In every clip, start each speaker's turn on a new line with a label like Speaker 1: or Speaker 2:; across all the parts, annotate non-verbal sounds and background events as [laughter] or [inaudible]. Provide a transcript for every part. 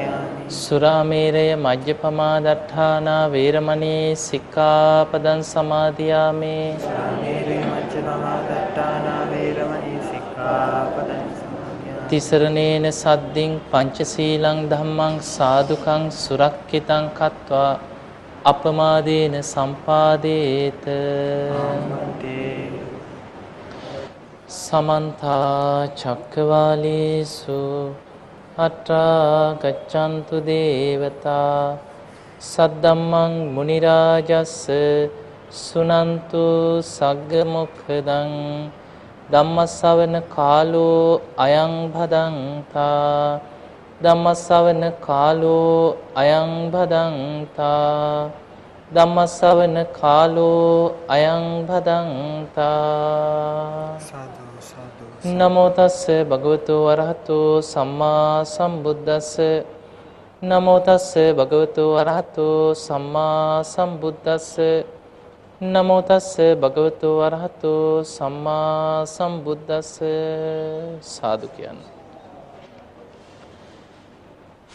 Speaker 1: සමාදියාමි
Speaker 2: සුරාමේරය මජ්්‍යපමා දට්ඨානා වේරමණී සික්කාපදන් සමාධයාමේ
Speaker 1: සාමීරේ මච්චපමා දට්ඨානා වේරමණී සික්ඛාපදං සමාදියාමි.
Speaker 2: තිසරණේන සද්දිින් පංචසීලං දම්මං සාදුකං සුරක්කිතං කත්වා අපමාදේන සම්පාදේත. සමන්තා චක්කවාලේසු අට්ටා ගච්ඡන්තු දේවතා සද්දම්මං මුනි රාජස්ස සුනන්තු සග්ග මොක්ඛදං ධම්මස්සවන කාලෝ අයං භදංතා ධම්මස්සවන කාලෝ අයං භදංතා ධම්මස්සවන කාලෝ අයං භදංතා
Speaker 1: සාදු සාදු.
Speaker 2: නමෝ තස්ස භගවතු වරහතු සම්මා සම්බුද්දස්ස. නමෝ තස්ස භගවතු වරහතු සම්මා සම්බුද්දස්ස. නමෝ තස්ස භගවතු වරහතු සම්මා සම්බුද්දස්ස. සාදු කියන්න.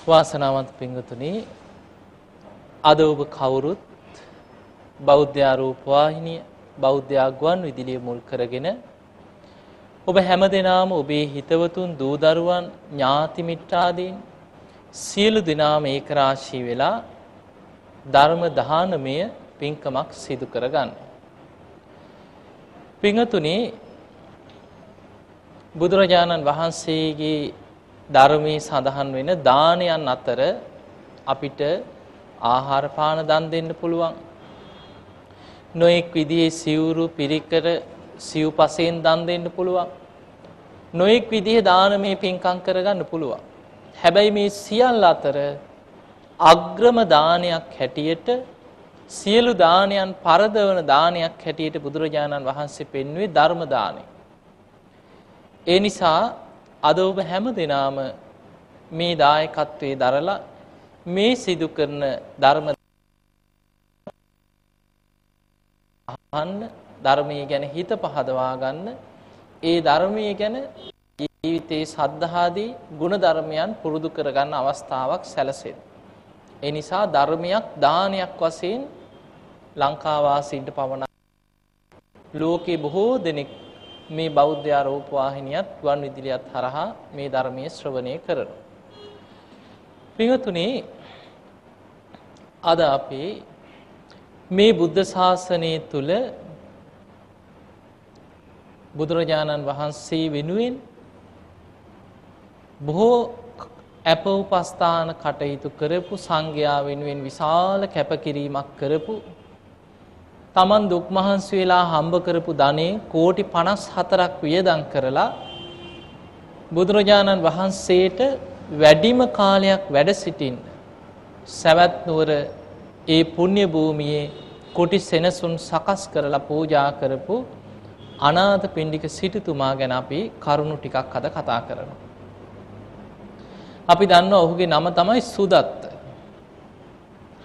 Speaker 2: වාසනාවන්ත පිංගුතුනි අද ඔබ කවුරුත් බෞද්ධ ආරූපවාහිනිය බෞද්ධ ගුවන් විදුලිය මුල් කරගෙන ඔබ හැමදෙනාම ඔබේ හිතවතුන් දූ දරුවන් ඥාති මිත්‍රාදීන් සියලු දෙනාම ඒක රාශී වෙලා ධර්ම දානමය පින්කමක් සිදු කරගන්න. පිංහතුනි බුදුරජාණන් වහන්සේගේ ධර්මයේ සඳහන් වෙන දානයන් අතර අපිට ආහාර පාන දන් දෙන්න පුළුවන්. නොඑක් විදිහේ සිවුරු පිරිකර සිව්පසයෙන් දන් දෙන්න පුළුවන්. නොඑක් විදිහේ දානමය පින්කම් කරගන්න පුළුවන්. හැබැයි මේ සියල්ල අතර අග්‍රම දානයක් හැටියට සියලු දානයන් පරදවන දානයක් හැටියට බුදුරජාණන් වහන්සේ පෙන්වුවේ ධර්ම දානය. ඒ නිසා අද ඔබ හැම දෙනාම මේ දායකත්වයේ දරලා මේ සිදු කරන ධර්ම අහන්න ධර්මයේ ගැන හිත පහදවා ගන්න ඒ ධර්මයේ ගැන ජීවිතයේ සද්ධාදී ගුණ ධර්මයන් පුරුදු කරගන්න අවස්ථාවක් සැලසෙන. ඒ නිසා ධර්මයක් දානයක් වශයෙන් ලංකාවාසීන්ට පමණක් ලෝකේ බොහෝ දෙනෙක් මේ බෞද්ධ ආරෝප වාහිනියත් ගුවන් විදුලියත් හරහා මේ ධර්මයේ ශ්‍රවණය කරනවා. පින්වතුනි අද අපි මේ බුද්ධ ශාසනය තුල බුදුරජාණන් වහන්සේ වෙනුවෙන් බොහෝ අප උපස්ථාන කටයුතු කරපු සංඝයා වෙනුවෙන් විශාල කැපකිරීමක් කරපු තමන් දුක් මහන්සි වෙලා හම්බ කරපු ධනෙ කෝටි 54ක් වියදම් කරලා බුදුරජාණන් වහන්සේට වැඩිම කාලයක් වැඩ සිටින්න. සවැත් නුවර ඒ පුණ්‍ය භූමියේ කුටි සෙනසුන් සකස් කරලා පූජා කරපු අනාථ පිණ්ඩික සිටුතුමා ගැන අපි කරුණු ටිකක් අද කතා කරනවා. අපි දන්නවා ඔහුගේ නම තමයි සුදත්ත.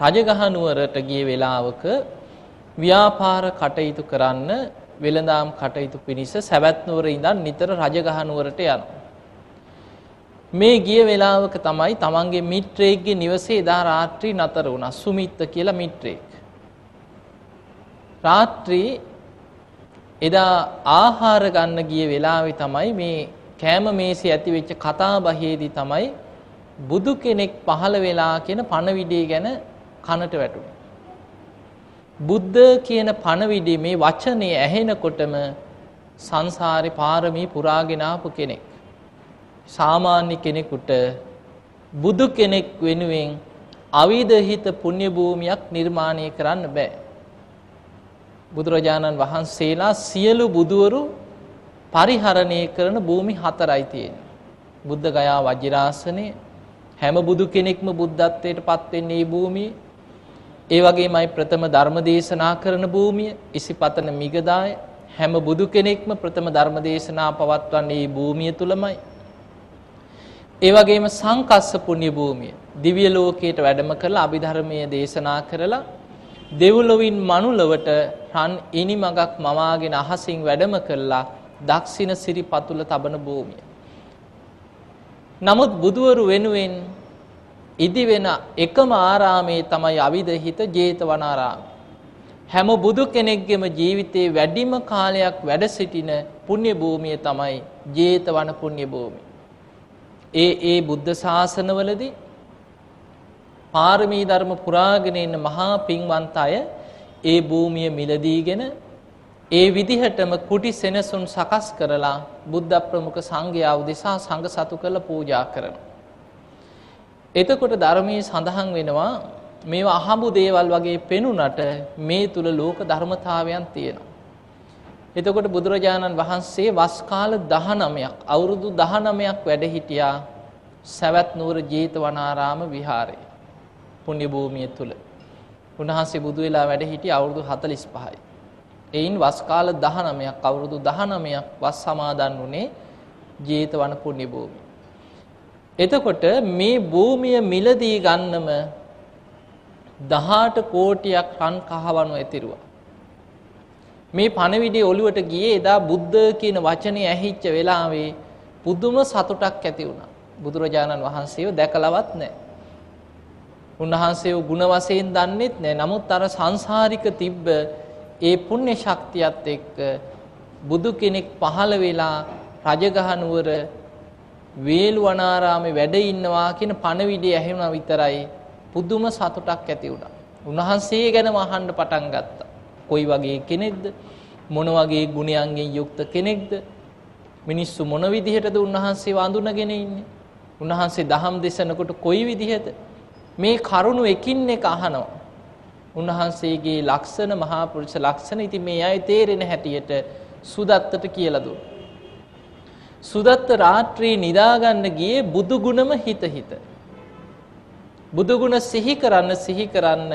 Speaker 2: රජගහ නුවරට ගිය වෙලාවක ව්‍යාපාර කටයුතු කරන්න වෙළඳාම් කටයුතු පිණිස සැවැත් නුවර ඉඳන් නිතර රජගහ නුවරට යනවා. මේ ගිය වෙලාවක තමයි තමන්ගේ මිත්‍රයෙක්ගේ නිවසේ එදා රාත්‍රී නතර වුණා. සුමිත්ත කියලා මිත්‍රයෙක්. රාත්‍රී එදා ආහාර ගන්න ගිය වෙලාවේ තමයි මේ කෑම මේසේ ඇති වෙච්ච කතා බහේදී තමයි බුදු කෙනෙක් පහළ වෙලා කියන පණවිඩේ ගැන කනට වැටුණා. බුද්ධ කියන පණවිඩේ මේ වචනේ ඇහෙනකොටම සංසාරේ පාරමී පුරාගෙන ආපු කෙනෙක්. සාමාන්‍ය කෙනෙකුට බුදු කෙනෙක් වෙනුවෙන් අවිදහිත පුණ්‍ය භූමියක් නිර්මාණය කරන්න බෑ. බුදුරජාණන් වහන්සේලා සියලු බුදුවරු පරිහරණය කරන භූමි හතරයි තියෙන්නේ. බුද්ධ ගයා වජිරාසනය හැම බුදු කෙනෙක්ම බුද්ධත්වයට පත් වෙන්නේ මේ භූමියේ. ඒ වගේමයි ප්‍රථම ධර්ම දේශනා කරන භූමිය ඉසිපතන මිගදාය හැම බුදු කෙනෙක්ම ප්‍රථම ධර්ම දේශනා පවත්වන්නේ මේ භූමිය තුලමයි. ඒ වගේම සංකස්ස පුණ්‍ය භූමිය දිව්‍ය ලෝකයට වැඩම කරලා අභිධර්මයේ දේශනා කරලා දෙව්ලොවින් මනුලවට රන් ඉනිමගක් මවාගෙන අහසින් වැඩම කළා දක්ෂින සිරි පතුල තබන භූමිය. නමුත් බුදුවරු වෙනුවෙන් ඉදි වෙන එකම ආරාමේ තමයි අවිදහිත ජේතවනාරාම. හැම බුදු කෙනෙක්ගේම ජීවිතේ වැඩිම කාලයක් වැඩ සිටින පුණ්‍ය භූමිය තමයි ජේතවන පුණ්‍ය භූමිය. ඒ ඒ බුද්ධ ශාසනවලදී පාරමී ධර්ම පුරාගෙන ඉන්න මහා පින්වන්ත අය ඒ භූමිය මිලදීගෙන ඒ විදිහටම කුටි සෙනසුන් සකස් කරලා බුද්ධ ප්‍රමුඛ සංඝයා උදෙසා සංඝ සතු කරලා පූජා කරනවා. එතකොට ධර්මයේ සඳහන් වෙනවා මේවා අහඹු දේවල් වගේ පෙනුනට මේ තුල ලෝක ධර්මතාවයන් තියෙනවා. එතකොට බුදුරජාණන් වහන්සේ වස් කාල 19ක් අවුරුදු 19ක් වැඩ හිටියා සවැත් නුවර ජේතවනාරාම විහාරයේ. පුණ්‍ය භූමිය තුල. උන්වහන්සේ බුදු වෙලා වැඩ හිටියේ අවුරුදු 45යි. එයින් වස් කාල 19ක් අවුරුදු 19ක් වස් සමාදන් වුණේ ජේතවන පුණ්‍ය භූමිය. එතකොට මේ භූමිය මිලදී ගන්නම 18 කෝටියක් රන් කහවණු ඇතිරුවා. මේ පණවිඩේ ඔළුවට ගියේ එදා බුද්ධ කියන වචනේ ඇහිච්ච වෙලාවේ පුදුම සතුටක් ඇති වුණා. බුදුරජාණන් වහන්සේව දැකලවත් නැහැ. උන්වහන්සේව ಗುಣ වශයෙන් දන්නෙත් නැහැ. නමුත් අර සංසාරික තිබ්බ ඒ පුණ්‍ය ශක්තියත් එක්ක බුදු කෙනෙක් පහළ වෙලා රජගහ නුවර වේළුවනාරාමේ වැඩ ඉන්නවා කියන පණවිඩය ඇහෙුණා විතරයි පුදුම සතුටක් ඇති වුණා. උන්වහන්සේ ගැනම අහන්න පටන් ගත්තා. කොයි වගේ කෙනෙක්ද? මොන වගේ ගුණයන්ගෙන් යුක්ත කෙනෙක්ද? මිනිස්සු මොන විදිහටද උන්වහන්සේව අඳුනගෙන ඉන්නේ? උන්වහන්සේ දහම් දෙසනකොට කොයි විදිහද? මේ කරුණු එකින් එක අහනවා. උන්වහන්සේගේ ලක්ෂණ මහා පුරුෂ ලක්ෂණ ඉතින් මේ අය තේරෙන හැටියට සුදත්තට කියලා දුන්නා. සුදත්ත රාත්‍රී නිදාගන්න ගියේ බුදු ගුණම හිත හිත. බුදු ගුණ සිහි කරන්න සිහි කරන්න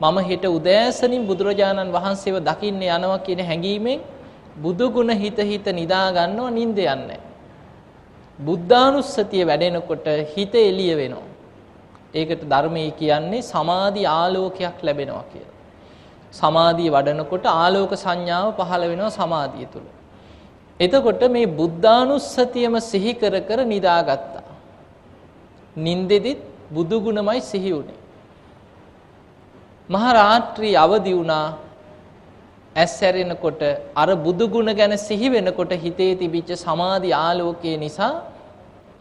Speaker 2: මම හෙට උදෑසනින් බුදුරජාණන් වහන්සේව දකින්න යනවා කියන හැඟීමෙන් බුදු ගුණ හිත හිත නිදා ගන්නව නිින්ද යන්නේ. බුද්ධානුස්සතිය වැඩෙනකොට හිත එළිය වෙනවා. ඒකට ධර්මයේ කියන්නේ සමාධි ආලෝකයක් ලැබෙනවා කියලා. සමාධිය වඩනකොට ආලෝක සංඥාව පහළ වෙනවා සමාධිය තුල. එතකොට මේ බුද්ධානුස්සතියම සිහි කර කර නිදාගත්තා. නින්දෙදිත් බුදු ගුණමයි සිහි වුනේ. මහා රාත්‍රී අවදි වුණා ඇස් ඇරෙනකොට අර බුදු ගුණ ගැන සිහි වෙනකොට හිතේ තිබිච්ච සමාධි ආලෝකය නිසා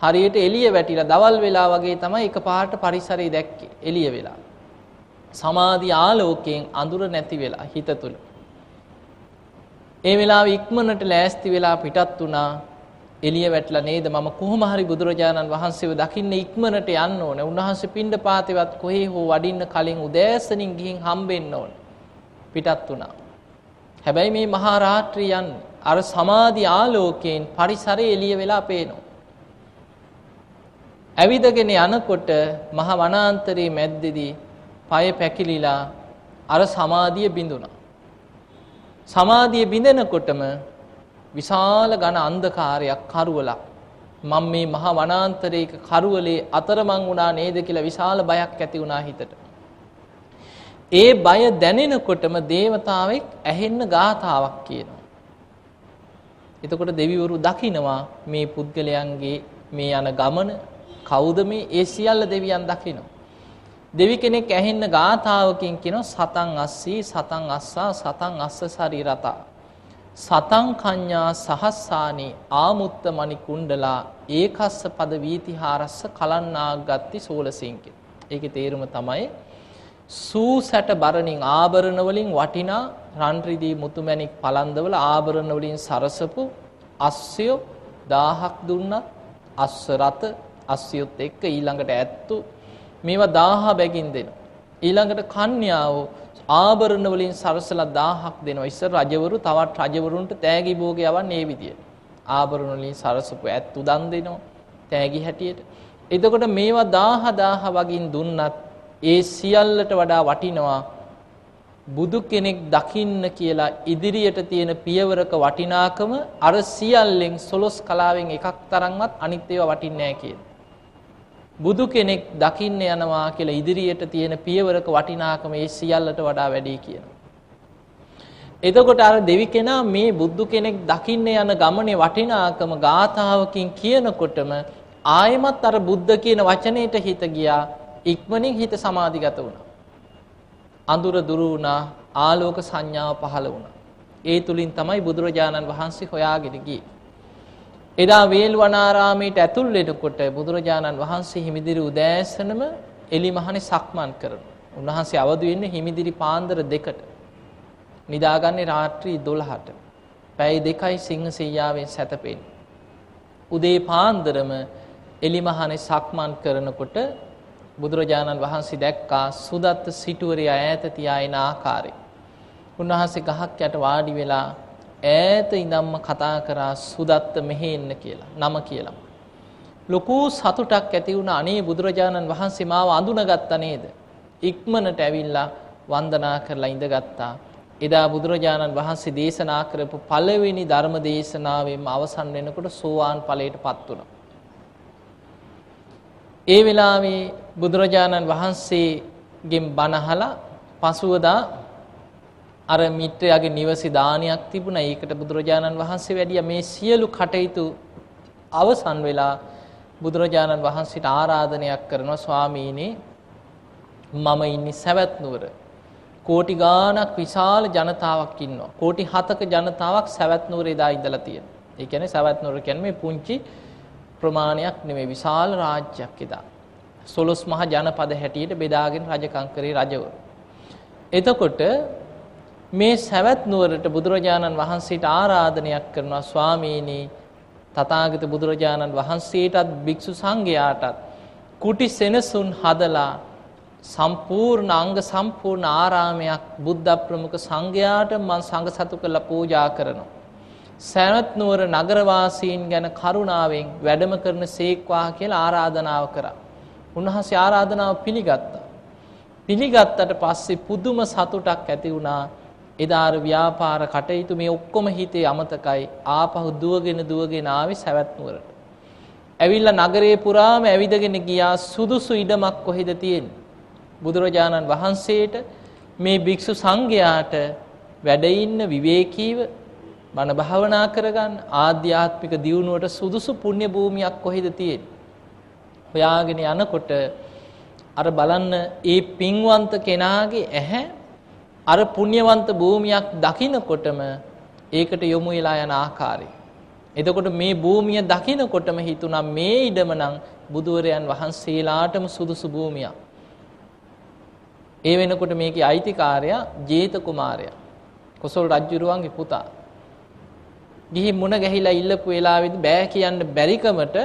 Speaker 2: හරියට එළිය වැටිලා දවල් වෙලා වගේ තමයි එකපාරට පරිසරය දැක්කේ එළිය වෙලා. සමාධි ආලෝකයෙන් අඳුර නැති වෙලා හිත තුල. ඒ වෙලාවේ ඉක්මනට ලෑස්ති වෙලා පිටත් වුණා එළිය වැටලා නේද මම කොහොම හරි බුදුරජාණන් වහන්සේව දකින්න ඉක්මනට යන්න ඕනේ. උන්වහන්සේ පින්ඩ පාතේවත් කොහේ හෝ වඩින්න කලින් උදෑසනින් ගිහින් හම්බෙන්න ඕනේ. පිටත් වුණා. හැබැයි මේ මහා රාත්‍රිය යන්නේ අර සමාධි ආලෝකයෙන් පරිසරය එළිය වෙලා පේනවා. ඇවිදගෙන යනකොට මහ වනාන්තරයේ මැද්දේදී পায় පැකිලිලා අර සමාධිය බිඳුණා. සමාධිය බිඳෙනකොටම විශාල ඝන අන්ධකාරයක් කරවලක් මම මේ මහ වනාන්තරයක කරවලේ අතරමං වුණා නේද කියලා විශාල බයක් ඇති වුණා හිතට. ඒ බය දැනෙනකොටම దేవතාවෙක් ඇහෙන්න ගාතාවක් කියනවා. එතකොට දෙවිවරු දකිනවා මේ පුද්ගලයන්ගේ මේ යන ගමන කවුද මේ ඒ සියල්ල දෙවියන් දකිනවා. දෙවි කෙනෙක් ඇහෙන්න ගාථාවකින් කියනවා සතං අස්සී සතං අස්සා සතං අස්ස ශරීරතා සතං කඤ්ඤා සහස්සානි ආමුත්ත මණි කුණ්ඩලා ඒකස්ස පද වීතිහාරස්ස කලන්නාග්ගත්ති සෝලසින්කේ. ඒකේ තේරුම තමයි සූ සැට බරණින් ආභරණ වලින් වටිනා රන් රිදී මුතුමැණික් පලන්දවල ආභරණ වලින් සරසපු අස්සය 1000ක් දුන්නත් අස්ස රත අස්සියොත් එක්ක ඊළඟට ඇත්තු මේවා 1000 බැගින් දෙනවා. ඊළඟට කන්‍යාව ආභරණ වලින් සරසලා 1000ක් දෙනවා. ඉස්සර රජවරු තවත් රජවරුන්ට තෑගි භෝගය යවන්නේ මේ විදියට. ආභරණ වලින් සරසපු ඇත්තු දන් දෙනවා. තෑගි හැටියට. එතකොට මේවා 1000 1000 වගින් දුන්නත් ඒ සියල්ලට වඩා වටිනවා බුදු කෙනෙක් දකින්න කියලා ඉදිරියට තියෙන පියවරක වටිනාකම අර සියල්ලෙන් සොලොස් කලාවෙන් එකක් තරම්වත් අනිත් ඒවා වටින්නේ නැහැ කියන. බුදු කෙනෙක් දකින්න යනවා කියලා ඉදිරියට තියෙන පියවරක වටිනාකම ඒ සියල්ලට වඩා වැඩි කියනවා. එතකොට අර දෙවි කෙනා මේ බුදු කෙනෙක් දකින්න යන ගමනේ වටිනාකම ගාථාවකින් කියනකොටම ආයමත් අර බුද්ධ කියන වචනේට හිත ගියා ඉක්මනින් හිත සමාධිගත වුණා. අඳුර දුරු වුණා, ආලෝක සංඥාව පහළ වුණා. ඒ තුලින් තමයි බුදුරජාණන් වහන්සේ හොයාගෙන ගියේ. එදා වේල්වනාරාමයට ඇතුල් වෙනකොට බුදුරජාණන් වහන්සේ හිමිදිරි උදෑසනම එලිමහනේ සක්මන් කරනවා. උන්වහන්සේ අවදි වෙන්නේ හිමිදිරි පාන්දර දෙකට. නිදාගන්නේ රාත්‍රී 12ට. පැය දෙකයි සිංහ සෙයියාවෙන් සැතපෙන්නේ. උදේ පාන්දරම එලිමහනේ සක්මන් කරනකොට බුදුරජාණන් වහන්සේ දැක්කා සුදත්ත සිටුවරයා ඈත තියා එන ආකාරය. උන්වහන්සේ ගහක් යට වාඩි වෙලා ඈත ඉඳන්ම කතා කරා සුදත්ත මෙහෙ එන්න කියලා නම කියලා. ලොකු සතුටක් ඇති වුණා අනේ බුදුරජාණන් වහන්සේ මාව අඳුනගත්තා නේද? ඉක්මනට ඇවිල්ලා වන්දනා කරලා ඉඳගත්තා. එදා බුදුරජාණන් වහන්සේ දේශනා කරපු පළවෙනි ධර්ම දේශනාවෙන්ම අවසන් වෙනකොට සෝවාන් ඵලයටපත් වුණා. ඒ වෙලාවේ බුදුරජාණන් වහන්සේගෙන් බණ අහලා පසුවදා අර මිත්‍රයාගේ නිවසේ දානයක් තිබුණා. ඒකට බුදුරජාණන් වහන්සේ වැඩියා මේ සියලු කටයුතු අවසන් වෙලා බුදුරජාණන් වහන්සේට ආරාධනයක් කරනවා ස්වාමීනි මම ඉන්නේ සවැත් නුවර. කෝටි ගාණක් විශාල ජනතාවක් ඉන්නවා. කෝටි 7ක ජනතාවක් සවැත් නුවර එදා ඉඳලා තියෙනවා. ඒ කියන්නේ සවැත් නුවර කියන්නේ මේ පුංචි ප්‍රමාණයක් නෙමෙයි විශාල රාජ්‍යයක් එදා. සොළොස් මහ ජනපද හැටියට බෙදාගෙන රජකම් කරේ රජවරු. එතකොට මේ සවැත් නුවරට බුදුරජාණන් වහන්සේට ආරාධනයක් කරනවා ස්වාමීනි තථාගත බුදුරජාණන් වහන්සේටත් භික්ෂු සංඝයාටත් කුටි සෙනසුන් හදලා සම්පූර්ණ අංග සම්පූර්ණ ආරාමයක් බුද්ධ ප්‍රමුඛ සංඝයාට මම සංඝ සතු කරලා පූජා කරනවා. සෑනත් නුවර නගරවාසීන් ගැන කරුණාවෙන් වැඩම කරන සේක්වා කියලා ආරාධනාව කරා. උන්වහන්සේ ආරාධනාව පිළිගත්තා. පිළිගත්තට පස්සේ පුදුම සතුටක් ඇති වුණා. එදා අර ව්‍යාපාර කටයුතු මේ ඔක්කොම හිතේ අමතකයි. ආපහු දුවගෙන දුවගෙන ආවේ සවැත් නුවරට. ඇවිල්ලා නගරේ පුරාම ඇවිදගෙන ගියා සුදුසු ඉඩමක් කොහෙද තියෙන්නේ? බුදුරජාණන් වහන්සේට මේ භික්ෂු සංඝයාට වැඩ ඉන්න විවේකීව බණ භාවනා කරගන්න ආධ්‍යාත්මික දියුණුවට සුදුසු පුණ්‍ය භූමියක් කොහෙද තියෙන්නේ? හොයාගෙන යනකොට අර බලන්න ඒ පින්වන්ත කෙනාගේ ඇහැ අර පුණ්‍යවන්ත භූමියක් දකිනකොටම ඒකට යොමු වෙලා යන ආකාරය. එතකොට මේ භූමිය දකිනකොටම හිතුණා මේ ඉඩම නම් බුදුවරයන් වහන්සේලාටම සුදුසු භූමියක්. ඒ වෙනකොට මේකේ අයිතිකාරයා ජේත කුමාරයා. කොසල් රජුරුවන්ගේ පුතා. ගිහින් මුණ ගැහිලා ඉල්ලපු වෙලාවෙදි බෑ කියන්න බැරිකමට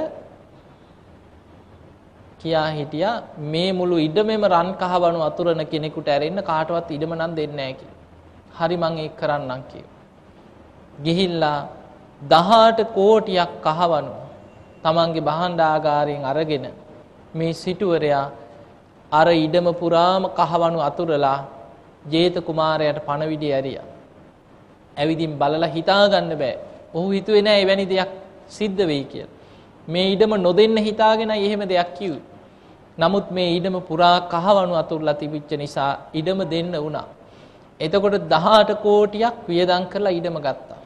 Speaker 2: කියා හිටියා මේ මුළු ඉඩමෙම රන් කහවණු අතුරන කෙනෙකුට ඇරෙන්න කාටවත් ඉඩම නම් දෙන්නේ නැහැ කියලා. හරි මං ඒක කරන්නම් කිව්වා. ගිහිල්ලා 18 කෝටියක් කහවණු තමන්ගේ භාණ්ඩාගාරයෙන් අරගෙන මේ සිටුවරයා අර ඉඩම පුරාම කහවණු අතුරලා ජේත කුමාරයාට පණවිඩි ඇරියා. ඇවිදින් බලලා හිතාගන්න බෑ. ඔහු හිතුවේ නෑ එවැනි දෙයක් සිද්ධ වෙයි කියලා. මේ ඉඩම නොදෙන්න හිතාගෙනයි එහෙම දෙයක් කිව්වේ. නමුත් මේ ඉඩම පුරා කහවණු අතුරලා තිබිච්ච නිසා ඉඩම දෙන්න වුණා. එතකොට 18 කෝටියක් වියදම් කරලා ඉඩම ගත්තා.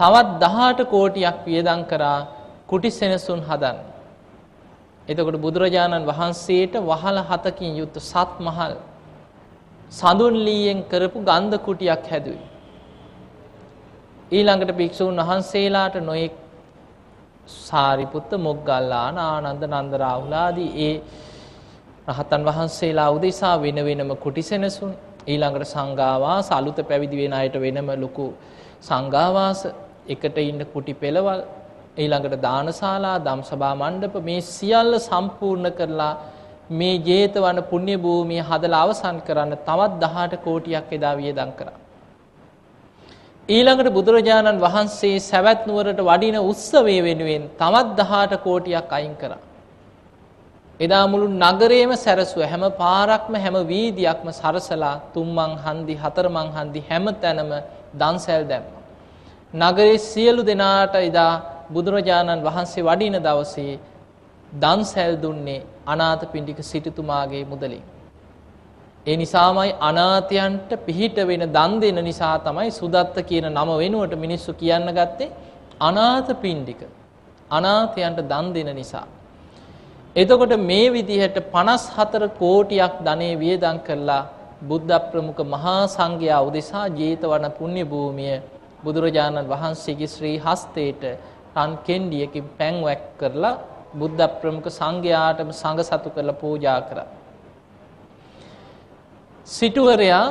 Speaker 2: තවත් 18 කෝටියක් වියදම් කරා කුටි සෙනසුන් හදන්න. එතකොට බුදුරජාණන් වහන්සේට වහල හතකින් යුත් සත් මහල් සඳුන් ලීයෙන් කරපු ගන්ධ කුටියක් හැදුවේ. ඊළඟට භික්ෂූන් වහන්සේලාට නොයෙක් සාරිපුත්ත මොග්ගල්ලාන ආනන්ද නන්ද රාහුල ආදී ඒ රහතන් වහන්සේලා උදෙසා වෙන වෙනම කුටි සෙනසුන් ඊළඟට සංඝාවාස අලුත පැවිදි වෙන අයට වෙනම ලොකු සංඝාවාස එකට ඉන්න කුටි පෙළවල් ඊළඟට දානශාලා ධම්සභා මණ්ඩප මේ සියල්ල සම්පූර්ණ කරලා මේ ජේතවන පුණ්‍ය භූමිය හදලා අවසන් කරන්න තවත් 18 කෝටියක් එදා වියදම් කරා. ඊළඟට බුදුරජාණන් වහන්සේ සැවැත් නුවරට වඩින උත්සවය වෙනුවෙන් තවත් 18 කෝටියක් අයින් කරා. එදා මුළු නගරේම සැරසුව හැම පාරක්ම හැම වීදියක්ම සරසලා තුම්මන් හන්දි හතරමන් හන්දි හැම තැනම දන්සැල් දැම්මා. නගරේ සියලු දෙනාට එදා බුදුරජාණන් වහන්සේ වඩින දවසේ දන්සැල් දුන්නේ අනාථපිණ්ඩික සිටුතුමාගේ මුදලින්. ඒ නිසාමයි අනාථයන්ට පිහිට වෙන දන් දෙන නිසා තමයි සුදත්ත කියන නම වෙනුවට මිනිස්සු කියන්න ගත්තේ අනාථ පිණ්ඩික. අනාථයන්ට දන් දෙන නිසා. එතකොට මේ විදිහට 54 කෝටියක් ධනෙ වියදම් කරලා බුද්ධ ප්‍රමුඛ මහා සංඝයා උදෙසා ජේතවන පුණ්‍ය භූමිය බුදුරජාණන් වහන්සේගේ ශ්‍රී හස්තේට රන් කෙන්ඩියකින් පැන් වැක් කරලා බුද්ධ ප්‍රමුඛ සංඝයාටම සංඝ සතු කරලා පූජා කරා. සිටුවරයා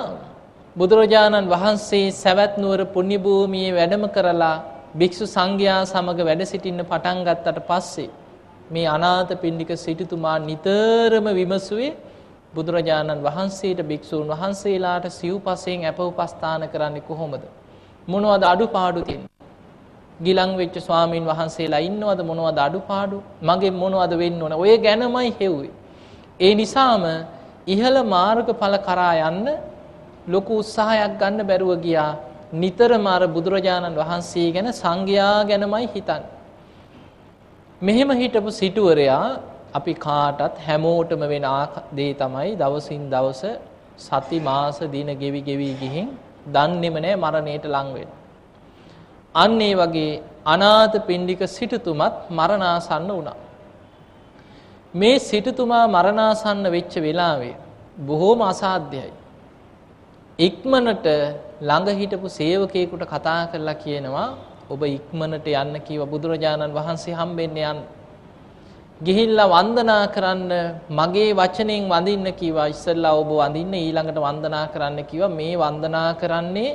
Speaker 2: බුදුරජාණන් වහන්සේ සැවැත් නුවර පුණ්‍ය භූමියේ වැඩම කරලා භික්ෂු සංඝයා සමග වැඩ සිටින්න පටන් ගත්තට පස්සේ මේ අනාථ පිණ්ඩික සිටුතුමා නිතරම විමසුවේ බුදුරජාණන් වහන්සේට භික්ෂූන් වහන්සේලාට සිව්පසයෙන් අප උපස්ථාන කරන්නේ කොහොමද? මොනවද අඩුපාඩු තියෙන්නේ? ගිලන් වෙච්ච ස්වාමීන් වහන්සේලා ඉන්නවද මොනවද අඩුපාඩු? මගේ මොනවද වෙන්න ඕන? ඔය ගැනමයි හෙව්වේ. ඒ නිසාම ඉහළ මාර්ගඵල කරා යන්න ලොකු උත්සාහයක් ගන්න බැරුව ගියා. නිතරම අර බුදුරජාණන් වහන්සේ ගැන සංඝයා ගැනමයි හිතන්නේ. මෙහෙම හිටපු සිටුවරයා අපි කාටත් හැමෝටම වෙන දේ තමයි දවසින් දවස සති මාස දින ගෙවි ගෙවි ගිහින් දන්නේම නැහැ මරණයට ලං වෙන්න. අන්න ඒ වගේ අනාථ පිණ්ඩික සිටුතුමත් මරණාසන්න වුණා. මේ සිටුතුමා මරණාසන්න වෙච්ච වෙලාවේ බොහෝම අසාධ්‍යයි. ඉක්මනට ළඟ හිටපු සේවකයෙකුට කතා කරලා කියනවා ඔබ ඉක්මනට යන්න කිව්ව බුදුරජාණන් වහන්සේ හම්බෙන්න යන්න. ගිහිල්ලා වන්දනා කරන්න මගේ වචනෙන් වඳින්න කිව්වා ඉස්සෙල්ලා ඔබ වඳින්න ඊළඟට වන්දනා කරන්න කිව්වා මේ වන්දනා කරන්නේ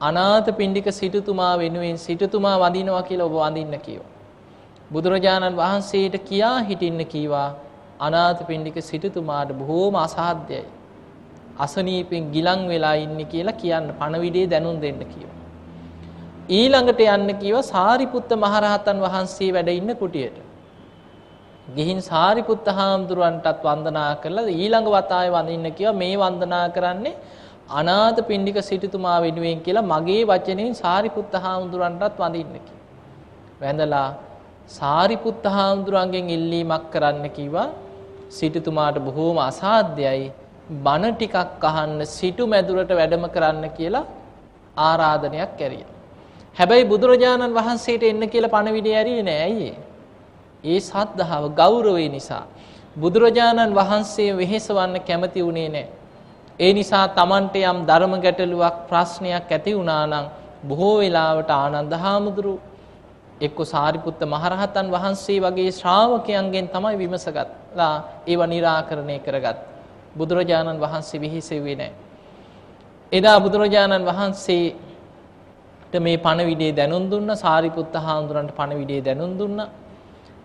Speaker 2: අනාථ පිණ්ඩික සිටුතුමා වෙනුවෙන් සිටුතුමා වඳිනවා කියලා ඔබ වඳින්න කිව්වා බුදුරජාණන් වහන්සේට කියා හිටින්න කීවා අනාථ පිණ්ඩික සිටුතුමාට බොහෝම අසාධ්‍යයි. අසනීපෙන් ගිලන් වෙලා ඉන්නේ කියලා කියන්න පණවිඩේ දැනුම් දෙන්න කිව්වා ඊළඟට යන්න කිව්වා සාරිපුත්ත මහරහතන් වහන්සේ වැඩ ඉන්න කුටියට. ගිහින් සාරිපුත්ත හාමුදුරුවන්ටත් වන්දනා කරලා ඊළඟ වතාවේ වඳින්න කිව්වා මේ වන්දනා කරන්නේ අනාථ පිණ්ඩික සිටුතුමා වෙනුවෙන් කියලා මගේ වචනෙන් සාරිපුත්ත හාමුදුරුවන්ටත් වඳින්න කිව්වා. වැඳලා සාරිපුත්ත හාමුදුරුවන්ගෙන් ඉල්ලීමක් කරන්න කිව්වා සිටුතුමාට බොහෝම අසාධ්‍යයි බණ ටිකක් අහන්න සිටු මැදුරට වැඩම කරන්න කියලා ආරාධනයක් කැරියා. හැබැයි බුදුරජාණන් වහන්සේට එන්න කියලා පණවිඩය ඇරියේ නෑ ඇයි ඒ? ඒ සද්ධාව ගෞරවය නිසා බුදුරජාණන් වහන්සේ වෙහෙසවන්න කැමති වුණේ නැහැ. ඒ නිසා Tamante යම් ධර්ම ගැටලුවක් ප්‍රශ්නයක් ඇති වුණා නම් බොහෝ වෙලාවට ආනන්ද හාමුදුරු එක්ක සාරිපුත්ත මහරහතන් වහන්සේ වගේ ශ්‍රාවකයන්ගෙන් තමයි විමසගත්ලා ඒව निराකරණය කරගත්. බුදුරජාණන් වහන්සේ විහිසෙව්වේ නැහැ. එදා බුදුරජාණන් වහන්සේට මේ පණවිඩේ දැනුම් දුන්න සාරිපුත්ත හාමුදුරන්ට පණවිඩේ දැනුම් දුන්නා.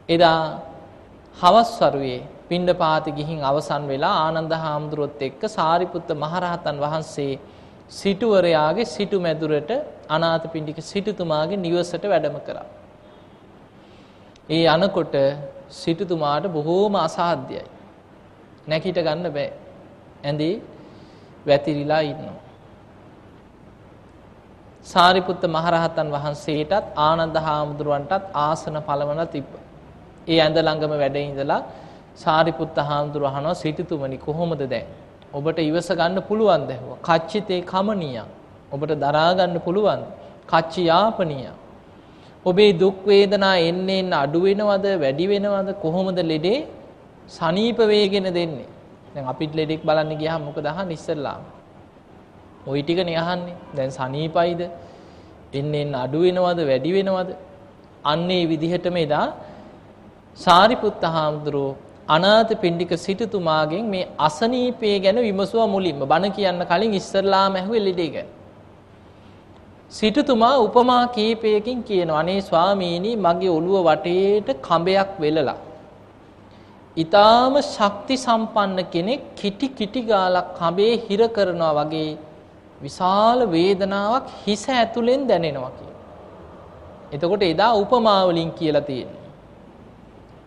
Speaker 2: එදා හවස් වරුවේ පිණ්ඩපාත ගිහින් අවසන් වෙලා ආනන්ද හාමුදුරුවොත් එක්ක සාරිපුත්ත මහරහතන් වහන්සේ සිටුවරයාගේ සිටු මැදුරට අනාථපිණ්ඩික සිටුතුමාගේ නිවසට වැඩම කරා. ඒ අනකොට සිටුතුමාට බොහෝම අසාධ්‍යයි. නැකිට ගන්න බෑ. ඇඳේ වැතිරිලා ඉන්නවා. සාරිපුත්ත මහරහතන් වහන්සේටත් ආනන්ද හාමුදුරුවන්ටත් ආසන පළවන තිබ්බ. ඒ ඇඳ ළඟම වැඩ ඉඳලා සාරිපුත්ත හාමුදුරුව අහනවා සිටුතුමනි කොහොමද දැන්? ඔබට ඉවස ගන්න පුළුවන්ද ඇහුවා. කච්චිතේ කමනියම්. ඔබට දරා ගන්න පුළුවන්ද? කච්චි යාපනිය. ඔබේ දුක් වේදනා එන්නේ එන්න අඩු වෙනවද වැඩි වෙනවද කොහොමද ලෙඩේ සනීප වේගෙන දෙන්නේ? දැන් අපිට ලෙඩෙක් බලන්න ගියාම මොකද අහන්නේ ඉස්සෙල්ලාම? ওই ටිකනේ අහන්නේ. දැන් සනීපයිද? එන්නේ එන්න අඩු වෙනවද වැඩි වෙනවද? අන්න ඒ විදිහටම එදා සාරිපුත්ත හාමුදුරුවෝ අනාථ පිණ්ඩික සිටුතුමාගෙන් මේ අසනීපය ගැන විමසුවා මුලින්ම බණ කියන්න කලින් ඉස්සරලාම ඇහුවේ ලෙඩේ ගැන. සිටුතුමා උපමා කීපයකින් කියනවා අනේ ස්වාමීනි මගේ ඔළුව වටේට කඹයක් වෙලලා. ඊටාම ශක්ති සම්පන්න කෙනෙක් කිටි කිටි ගාලක් කඹේ හිර කරනවා වගේ විශාල වේදනාවක් හිස ඇතුලෙන් දැනෙනවා කියන. එතකොට එදා උපමා වලින් කියලා තියෙනවා.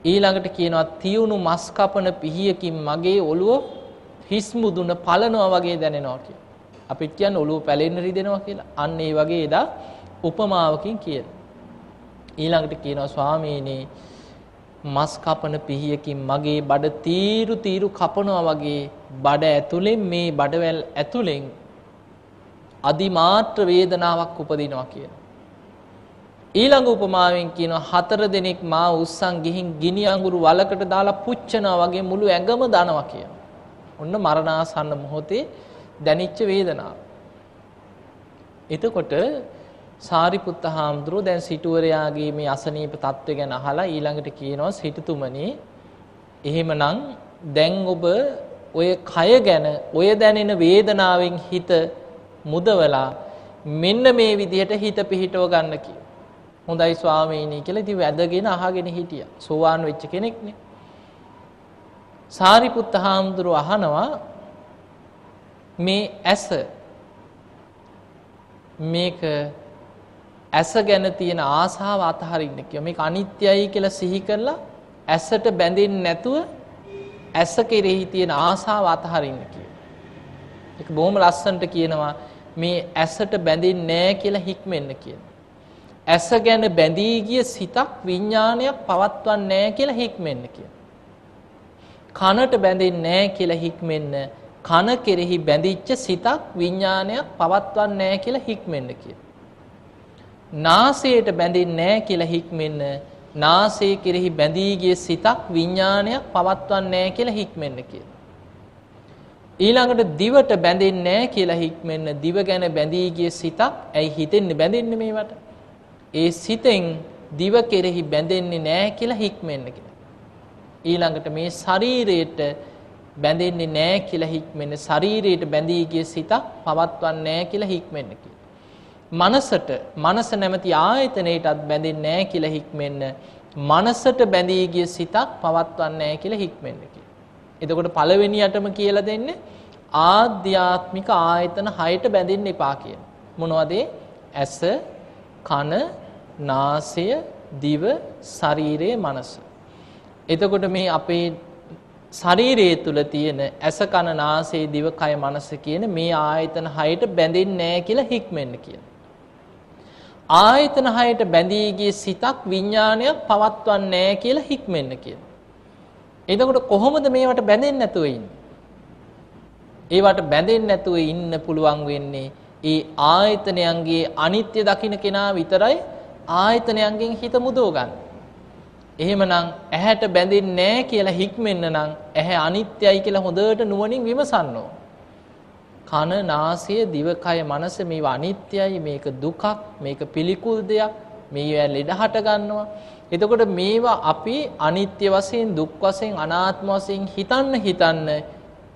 Speaker 2: ඊළඟට කියනවා තියුණු මස් කපන පිහියකින් මගේ ඔළුව හිස් මුදුන පලනවා වගේ දැනෙනවා කියලා. අපිට කියන්නේ ඔළුව පැලෙන්න රිදෙනවා කියලා. අන්න ඒ වගේ එදා උපමාවකින් කියන. ඊළඟට කියනවා ස්වාමීනි මස් කපන පිහියකින් මගේ බඩ තීරු තීරු කපනවා වගේ බඩ ඇතුලෙන් මේ බඩවැල් ඇතුලෙන් අදිමාත්‍ර වේදනාවක් උපදිනවා කියන. ඊළඟ උපමාවෙන් කියනවා හතර දෙනෙක් මා උස්සන් ගිහින් ගිනි අඟුරු වලකට දාලා පුච්චනවා වගේ මුළු ඇඟම දනවා කියනවා. ඔන්න මරණාසන්න මොහොතේ දැනිච්ච වේදනාව. එතකොට සාරිපුත්ත හාමුදුරුව දැන් සිටුවරයාගේ මේ අසනීප තත්ත්වය ගැන අහලා ඊළඟට කියනවා සිටුතුමනි එහෙමනම් දැන් ඔබ ඔය කය ගැන ඔය දැනෙන වේදනාවෙන් හිත මුදවලා මෙන්න මේ විදිහට හිත පිහිටව ගන්න කිය. හොඳයි ස්වාමීනි කියලා ඉතින් වැදගෙන අහගෙන හිටියා. සෝවාන් වෙච්ච කෙනෙක්නේ. සාරිපුත්ත හාමුදුරුව අහනවා මේ ඇස මේක ඇස ගැන තියෙන ආසාව අතහරින්න කිය. මේක අනිත්‍යයි කියලා සිහි කරලා ඇසට බැඳෙන්නේ නැතුව ඇස කෙරෙහි තියෙන ආසාව අතහරින්න කිය. ඒක බොහොම ලස්සනට කියනවා මේ ඇසට බැඳෙන්නේ නැහැ කියලා හික්මෙන්න කියන. ඇස ගැන බැඳී ගිය සිතක් විඥානයක් පවත්වන්නේ නැහැ කියලා හික්මෙන්න කියන. කනට බැඳෙන්නේ නැහැ කියලා හික්මෙන්න කන කෙරෙහි බැඳිච්ච සිතක් විඥානයක් පවත්වන්නේ නැහැ කියලා හික්මෙන්න කියන. නාසයට බැඳෙන්නේ නැහැ කියලා හික්මෙන්න නාසය කෙරෙහි බැඳී ගිය සිතක් විඥානයක් පවත්වන්නේ නැහැ කියලා හික්මෙන්න කියන. ඊළඟට දිවට බැඳෙන්නේ නැහැ කියලා හික්මෙන්න දිව ගැන බැඳී ගිය සිතක් ඇයි හිතෙන්නේ බැඳෙන්නේ මේවට? ඒ සිතෙන් දිව කෙරෙහි බැඳෙන්නේ නැහැ කියලා හික්මෙන්න කියලා. ඊළඟට මේ ශරීරයට බැඳෙන්නේ නැහැ කියලා හික්මෙන්න ශරීරයට බැඳී ගිය සිතක් පවත්වන්නේ නැහැ කියලා හික්මෙන්න කියලා. මනසට මනස නැමැති ආයතනයටත් බැඳෙන්නේ නැහැ කියලා හික්මෙන්න මනසට බැඳී ගිය සිතක් පවත්වන්නේ නැහැ කියලා හික්මෙන්න කියලා. එතකොට පළවෙනියටම කියලා දෙන්නේ ආධ්‍යාත්මික ආයතන හයට බැඳෙන්න එපා කියන. මොනවද ඇස, කන, නාසය, දිව, ශරීරය, මනස. එතකොට මේ අපේ ශරීරයේ තුල තියෙන ඇස කන නාසය දිව කය මනස කියන මේ ආයතන හයට බැඳෙන්නේ නැහැ කියලා හික්මෙන්න කියන. ආයතන හයට බැඳී ගිය සිතක් විඥානයක් පවත්වන්නේ නැහැ කියලා හික්මෙන්න කියන. එතකොට කොහොමද මේවට බැඳෙන්නේ නැතුව ඉන්නේ? ඒවට බැඳෙන්නේ නැතුව ඉන්න පුළුවන් වෙන්නේ ඒ ආයතනයන්ගේ අනිත්‍ය දකින්න කෙනා විතරයි ආයතනයන්ගෙන් හිත මුදව ගන්න. එහෙමනම් ඇහැට බැඳෙන්නේ නැහැ කියලා හික්මෙන්න නම් ඇහැ අනිත්‍යයි කියලා හොඳට නුවණින් විමසන්න ඕන. කන, නාසය, දිවකය, මනස මේවා අනිත්‍යයි, මේක දුකක්, මේක පිළිකුල් දෙයක්, මේවා ලෙඩ හට ගන්නවා. එතකොට මේවා අපි අනිත්‍ය වශයෙන්, දුක් වශයෙන්, අනාත්ම වශයෙන් හිතන්න හිතන්න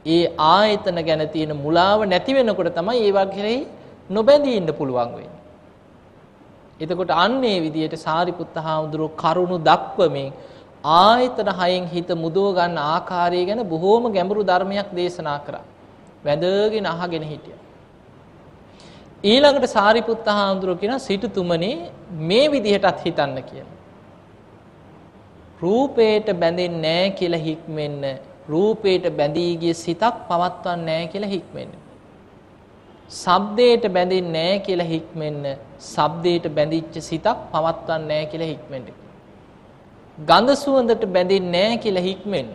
Speaker 2: ඒ ආයතන ගැන තියෙන මුලාව නැති වෙනකොට තමයි ඒවා කෙරෙහි නොබැඳී ඉන්න පුළුවන් වෙන්නේ. එතකොට අන්නේ විදියට සාරිපුත්ත හාමුදුරුවෝ කරුණු දක්වමින් ආයතන හයෙන් හිත මුදව ගන්න ආකාරය ගැන බොහෝම ගැඹුරු ධර්මයක් දේශනා කරා. වැදගෙන අහගෙන හිටියා. ඊළඟට සාරිපුත්ත හාමුදුරුවෝ කියන සිටුතුමනි මේ විදිහටත් හිතන්න කියලා. රූපේට බැඳෙන්නේ නැහැ කියලා හික්මෙන්න රූපේට බැඳී ගිය සිතක් පවත්වන්නේ නැහැ කියලා හික්මෙන්න. ශබ්දයට බැඳෙන්නේ නැහැ කියලා හික්මෙන්න ශබ්දයට බැඳිච්ච සිතක් පවත්වන්නේ නැහැ කියලා හික්මෙන්න. ගඳ සුවඳට බැඳෙන්නේ නැහැ කියලා හික්මෙන්න.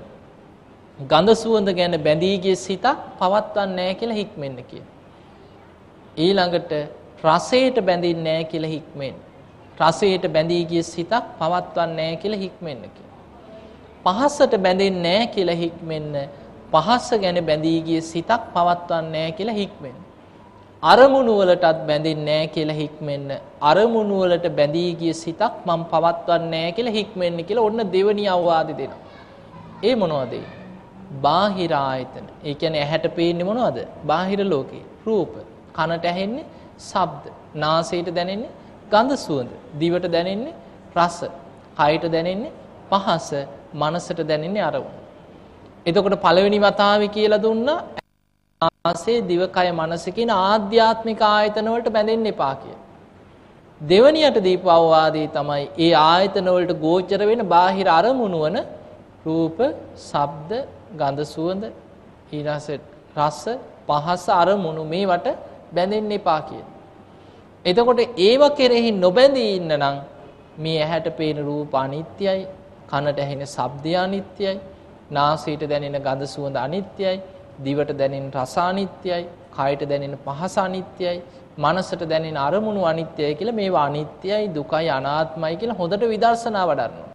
Speaker 2: ගඳ සුවඳ ගැන බැඳී ගිය සිතක් පවත්වන්නේ නැහැ කියලා හික්මෙන්න කියන. ඊළඟට රසයට බැඳෙන්නේ නැහැ කියලා හික්මෙන්න. රසයට බැඳී ගිය සිතක් පවත්වන්නේ නැහැ කියලා හික්මෙන්න කියන. පහසට බැඳෙන්නේ නැහැ කියලා හික්මෙන්න. පහස ගැන බැඳී ගිය සිතක් පවත්වන්නේ නැහැ කියලා හික්මෙන්න. අරමුණු වලටත් බැඳෙන්නේ නැහැ කියලා හික්මෙන්න. අරමුණු වලට බැඳී ගිය සිතක් මම පවත්වන්නේ නැහැ කියලා හික්මෙන්න කියලා ඔන්න දෙවනි අවවාදෙ දෙනවා. ඒ මොනවද? බාහිර ආයතන. ඒ කියන්නේ ඇහැට පේන්නේ මොනවද? බාහිර ලෝකේ. රූප. කනට ඇහෙන්නේ ශබ්ද. නාසයට දැනෙන්නේ ගඳ සුවඳ. දිවට දැනෙන්නේ රස. කයට දැනෙන්නේ පහස. මනසට දැනෙන්නේ අරමුණ. එතකොට පළවෙනි වතාවේ කියලා දුන්නා ආසේ දිවකය මනස කියන ආධ්‍යාත්මික ආයතන වලට බැඳෙන්න එපා කිය. දෙවනියට දීපු අවවාදේ තමයි ඒ ආයතන වලට ගෝචර වෙන බාහිර අරමුණු වන රූප, ශබ්ද, ගඳ සුවඳ, ඊළඟට රස, පහස අරමුණු මේවට බැඳෙන්න එපා කියන. එතකොට ඒව කෙරෙහි නොබැඳී ඉන්න නම් මේ ඇහැට පේන රූප අනිත්‍යයි, කනට ඇහෙන ශබ්දය අනිත්‍යයි, නාසයට දැනෙන ගඳ සුවඳ අනිත්‍යයි, දිවට දැනෙන රස අනිත්‍යයි, කයට දැනෙන පහස අනිත්‍යයි, මනසට දැනෙන අරමුණු අනිත්‍යයි කියලා මේවා අනිත්‍යයි, දුකයි, අනාත්මයි කියලා හොඳට විදර්ශනා වඩන්න.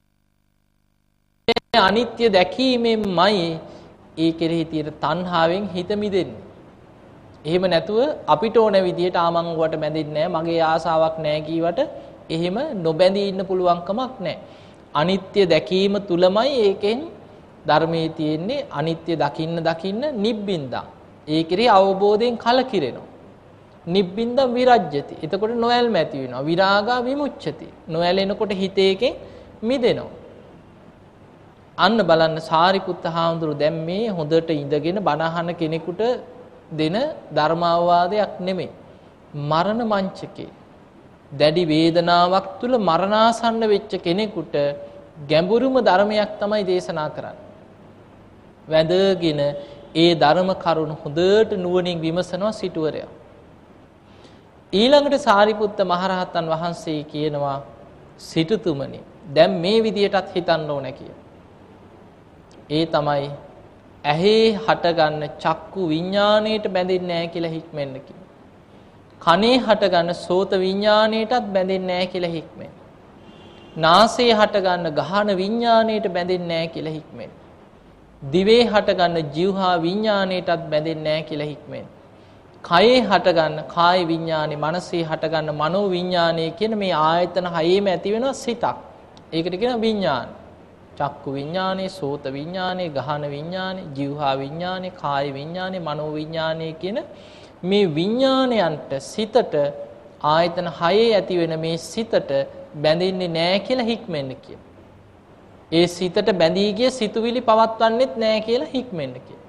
Speaker 2: අනිත්‍ය දැකීමෙන්මයි ඒ කෙරෙහි තියෙන තණ්හාවෙන් හිත මිදෙන්නේ. එහෙම නැතුව අපිට ඕන විදිහට ආමංගුවට බැඳෙන්නේ නැහැ, මගේ ආසාවක් නැහැ කීවට එහෙම නොබැඳී ඉන්න පුළුවන් කමක් නැහැ. අනිත්‍ය දැකීම තුලමයි ඒකෙන් ධර්මයේ තියෙන්නේ අනිත්‍ය දකින්න දකින්න නිබ්බින්දා. ඒ කෙරෙහි අවබෝධයෙන් කලකිරෙනවා. නිබ්බින්දම් විරජ්‍යති. එතකොට නොයල්ම ඇති වෙනවා. විරාගා විමුච්ඡති. නොයැලෙනකොට හිතේකෙන් මිදෙනවා. අන්න බලන්න සාරිපුත්ත හාමුදුරු දැන් මේ හොඳට ඉඳගෙන බණහන කෙනෙකුට දෙන ධර්මාවවාදයක් නෙමෙයි. මරණ මංචකේ දැඩි වේදනාවක් තුල මරණාසන්න වෙච්ච කෙනෙකුට ගැඹුරුම ධර්මයක් තමයි දේශනා කරන්නේ. වැඳගෙන ඒ ධර්ම කරුණ හොඳට නුවණින් විමසනවා සිටුවරයා. ඊළඟට සාරිපුත්ත මහරහතන් වහන්සේ කියනවා සිටුතුමනි දැන් මේ විදියටත් හිතන්න ඕන කියලා. ඒ තමයි ඇහි හටගන්න චක්කු විඤ්ඤාණයට බැඳෙන්නේ නැහැ කියලා හික්මෙන්න කිව්වා. කනේ හටගන්න සෝත විඤ්ඤාණයටත් බැඳෙන්නේ නැහැ කියලා හික්මෙන්න. නාසයේ හටගන්න ගහන විඤ්ඤාණයට බැඳෙන්නේ නැහැ කියලා හික්මෙන්න. දිවේ හටගන්න જીවහා විඤ්ඤාණයටත් බැඳෙන්නේ නැහැ කියලා හික්මෙන්න. කයේ හටගන්න කාය විඤ්ඤාණේ මනසේ හටගන්න මනෝ විඤ්ඤාණය කියන මේ ආයතන හයේම ඇති වෙන සිතක්. ඒකට කියන විඤ්ඤාණ. චක්කු විඥානේ, සෝත විඥානේ, ගහන විඥානේ, જીවහා විඥානේ, කාය විඥානේ, මනෝ විඥානේ කියන මේ විඥානයන්ට සිතට ආයතන හයේ ඇති වෙන මේ සිතට බැඳෙන්නේ නැහැ කියලා හික්මෙන්න කියන. ඒ සිතට බැඳී ගිය සිතුවිලි පවත්වන්නෙත් නැහැ කියලා හික්මෙන්න කියන.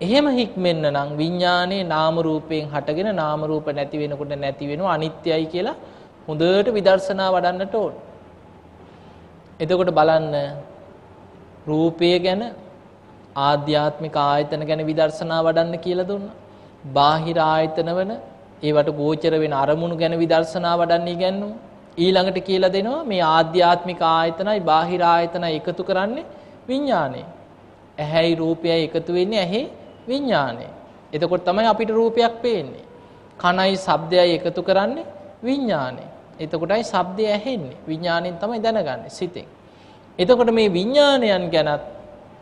Speaker 2: එහෙම හික්මෙන්න නම් විඥානේ නාම රූපයෙන් හටගෙන නාම රූප නැති වෙනකොට නැති වෙනවා අනිත්‍යයි කියලා හොඳට විදර්ශනා වඩන්නට ඕනේ. එතකොට බලන්න රූපය ගැන ආධ්‍යාත්මික ආයතන ගැන විදර්ශනා වඩන්න කියලා දුන්නා. බාහිර ආයතන වන ඒවට ගෝචර වෙන අරමුණු ගැන විදර්ශනා වඩන්න ඉගැන්නුවා. ඊළඟට කියලා දෙනවා මේ ආධ්‍යාත්මික ආයතනයි බාහිර ආයතනයි එකතු කරන්නේ විඥානය. ඇහැයි රූපයයි එකතු වෙන්නේ ඇහි විඥානය. එතකොට තමයි අපිට රූපයක් පේන්නේ. කනයි ශබ්දයයි එකතු කරන්නේ විඥානය. එතකොටයි ශබ්දය ඇහෙන්නේ. විඥාණයෙන් තමයි දැනගන්නේ සිතෙන්. එතකොට මේ විඥානයන් ගැනත්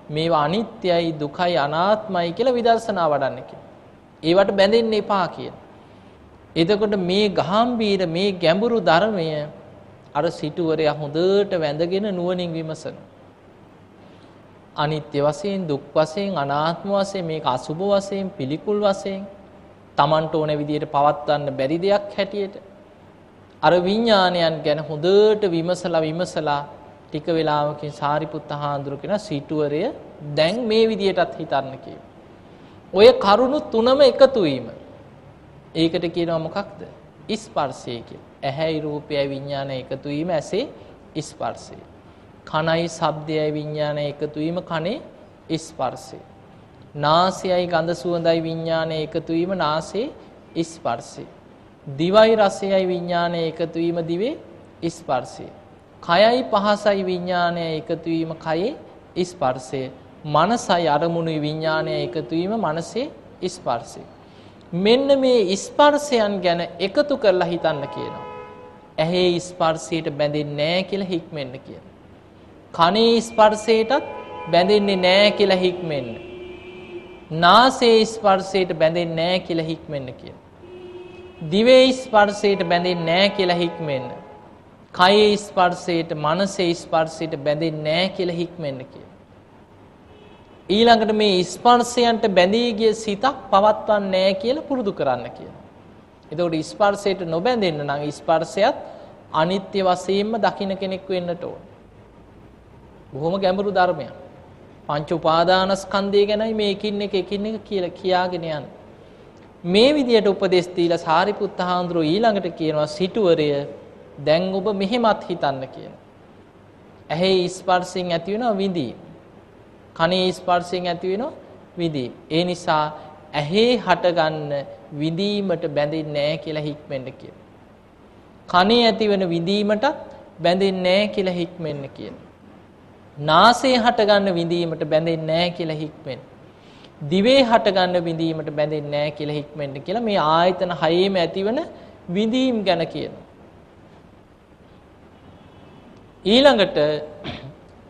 Speaker 2: මේවා අනිත්‍යයි දුකයි අනාත්මයි කියලා විදර්ශනා වඩන්න කියලා. ඒවට බැඳෙන්න එපා කියන. එතකොට මේ ගාම්භීර මේ ගැඹුරු ධර්මය අර සිටුවරයා හොඳට වැඳගෙන නුවණින් විමසන. අනිත්‍ය වශයෙන් දුක් වශයෙන් අනාත්ම වශයෙන් මේක අසුබ වශයෙන් පිළිකුල් වශයෙන් Tamanට ඕන විදිහට පවත්වන්න බැරි දෙයක් හැටියට අර විඥානයන් ගැන හොඳට විමසලා විමසලා ටික වෙලාවකින් සාරිපුත්ත හාමුදුරු කියන සිටුවරය දැන් මේ විදියටත් හිතන්න කියනවා. ඔය කරුණු තුනම එකතු වීම. ඒකට කියනවා මොකක්ද? ස්පර්ශය කියලා. ඇහැයි රූපයයි විඥානය එකතු වීම ඇසේ ස්පර්ශය. කනයි ශබ්දයයි විඥානය එකතු වීම කනේ ස්පර්ශය. නාසයයි ගඳ සුවඳයි විඥානය එකතු වීම නාසයේ ස්පර්ශය. දිවයි රසයයි විඥානය එකතු වීම දිවේ ස්පර්ශය. කයයි පහසයි විඥානය එකතු වීම කයේ ස්පර්ශය. මනසයි අරමුණුයි විඥානය එකතු වීම මනසේ ස්පර්ශය. මෙන්න මේ ස්පර්ශයන් ගැන එකතු කරලා හිතන්න කියනවා. ඇහි ස්පර්ශයට බැඳෙන්නේ නැහැ කියලා හික්මෙන්න කියනවා. කනේ ස්පර්ශයටත් බැඳෙන්නේ නැහැ කියලා හික්මෙන්න. නාසයේ ස්පර්ශයට බැඳෙන්නේ නැහැ කියලා හික්මෙන්න කියනවා. දිවේ ස්පර්ශයට බැඳෙන්නේ නැහැ කියලා හික්මෙන්න. කයේ ස්පර්ශයට මනසේ ස්පර්ශයට බැඳෙන්නේ නැහැ කියලා හික්මෙන්න කියලා. ඊළඟට මේ ස්පර්ශයන්ට බැඳී ගිය සිතක් පවත්වන්නේ නැහැ කියලා පුරුදු කරන්න කියලා. එතකොට ස්පර්ශයට නොබැඳෙන්න නම් ස්පර්ශයත් අනිත්‍ය වශයෙන්ම දකින්න කෙනෙක් වෙන්නට ඕන. බොහොම ගැඹුරු ධර්මයක්. පංච උපාදානස්කන්ධය ගැනයි මේ එකින් එක එකින් එක කියලා කියාගෙන යන්නේ. මේ විදියට උපදෙස් දීලා සාරිපුත්ත හාමුදුරුවෝ ඊළඟට කියනවා සිටුවරය දැන් ඔබ මෙහෙමත් හිතන්න කියන. ඇහි ස්පර්ශයෙන් ඇති වෙනවා විඳීම. කනේ ස්පර්ශයෙන් ඇති වෙනවා විඳීම. ඒ නිසා ඇහි හටගන්න විඳීමට බැඳෙන්නේ නැහැ කියලා හික්මෙන්න කියන. කනේ ඇති වෙන විඳීමටත් බැඳෙන්නේ නැහැ කියලා හික්මෙන්න කියන. නාසයේ හටගන්න විඳීමට බැඳෙන්නේ නැහැ කියලා හික්මෙන්න. දිවේ හටගන්න විඳීමට බැඳෙන්නේ නැහැ කියලා හික්මෙන්න කියලා මේ ආයතන හයේම ඇතිවන විඳීම් ගැන කියනවා. ඊළඟට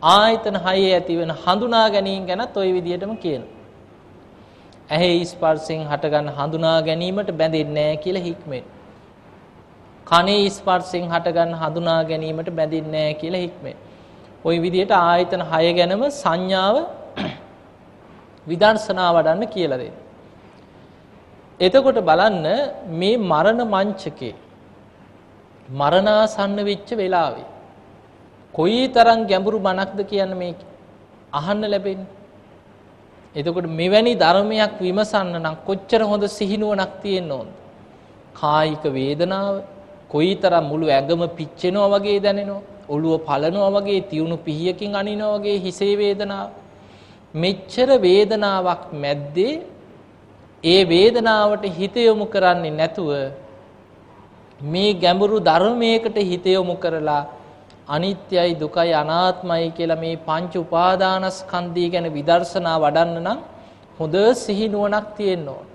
Speaker 2: ආයතන හයේ ඇතිවන හඳුනා ගැනීම ගැනත් ওই විදිහටම කියනවා. ඇහි ස්පර්ශයෙන් හටගන්න හඳුනා ගැනීමට බැඳෙන්නේ නැහැ කියලා හික්මෙන්න. කනේ ස්පර්ශයෙන් හටගන්න හඳුනා ගැනීමට බැඳෙන්නේ නැහැ කියලා හික්මෙන්න. ওই විදිහට ආයතන 6 ගැනම සංඥාව [clears throat] විදර්ශනා වඩන්න කියලා දෙන්න. එතකොට බලන්න මේ මරණ මංචකේ මරණාසන්න වෙච්ච වෙලාවේ කොයි තරම් ගැඹුරු බණක්ද කියන්න මේ අහන්න ලැබෙන්නේ. එතකොට මෙවැනි ධර්මයක් විමසන්න නම් කොච්චර හොඳ සිහිනුවණක් තියෙන්න ඕනද? කායික වේදනාව කොයිතරම් මුළු ඇඟම පිච්චෙනවා වගේ දැනෙනවා. ඔළුව පලනවා වගේ තියුණු පිහියකින් අනිනවා වගේ හිසේ වේදනාව. මෙච්චර වේදනාවක් මැද්දේ ඒ වේදනාවට හිත යොමු කරන්නේ නැතුව මේ ගැඹුරු ධර්මයකට හිත යොමු කරලා අනිත්‍යයි දුකයි අනාත්මයි කියලා මේ පංච උපාදානස්කන්ධය ගැන විදර්ශනා වඩන්න නම් හොඳ සිහි නුවණක් තියෙන්න ඕන.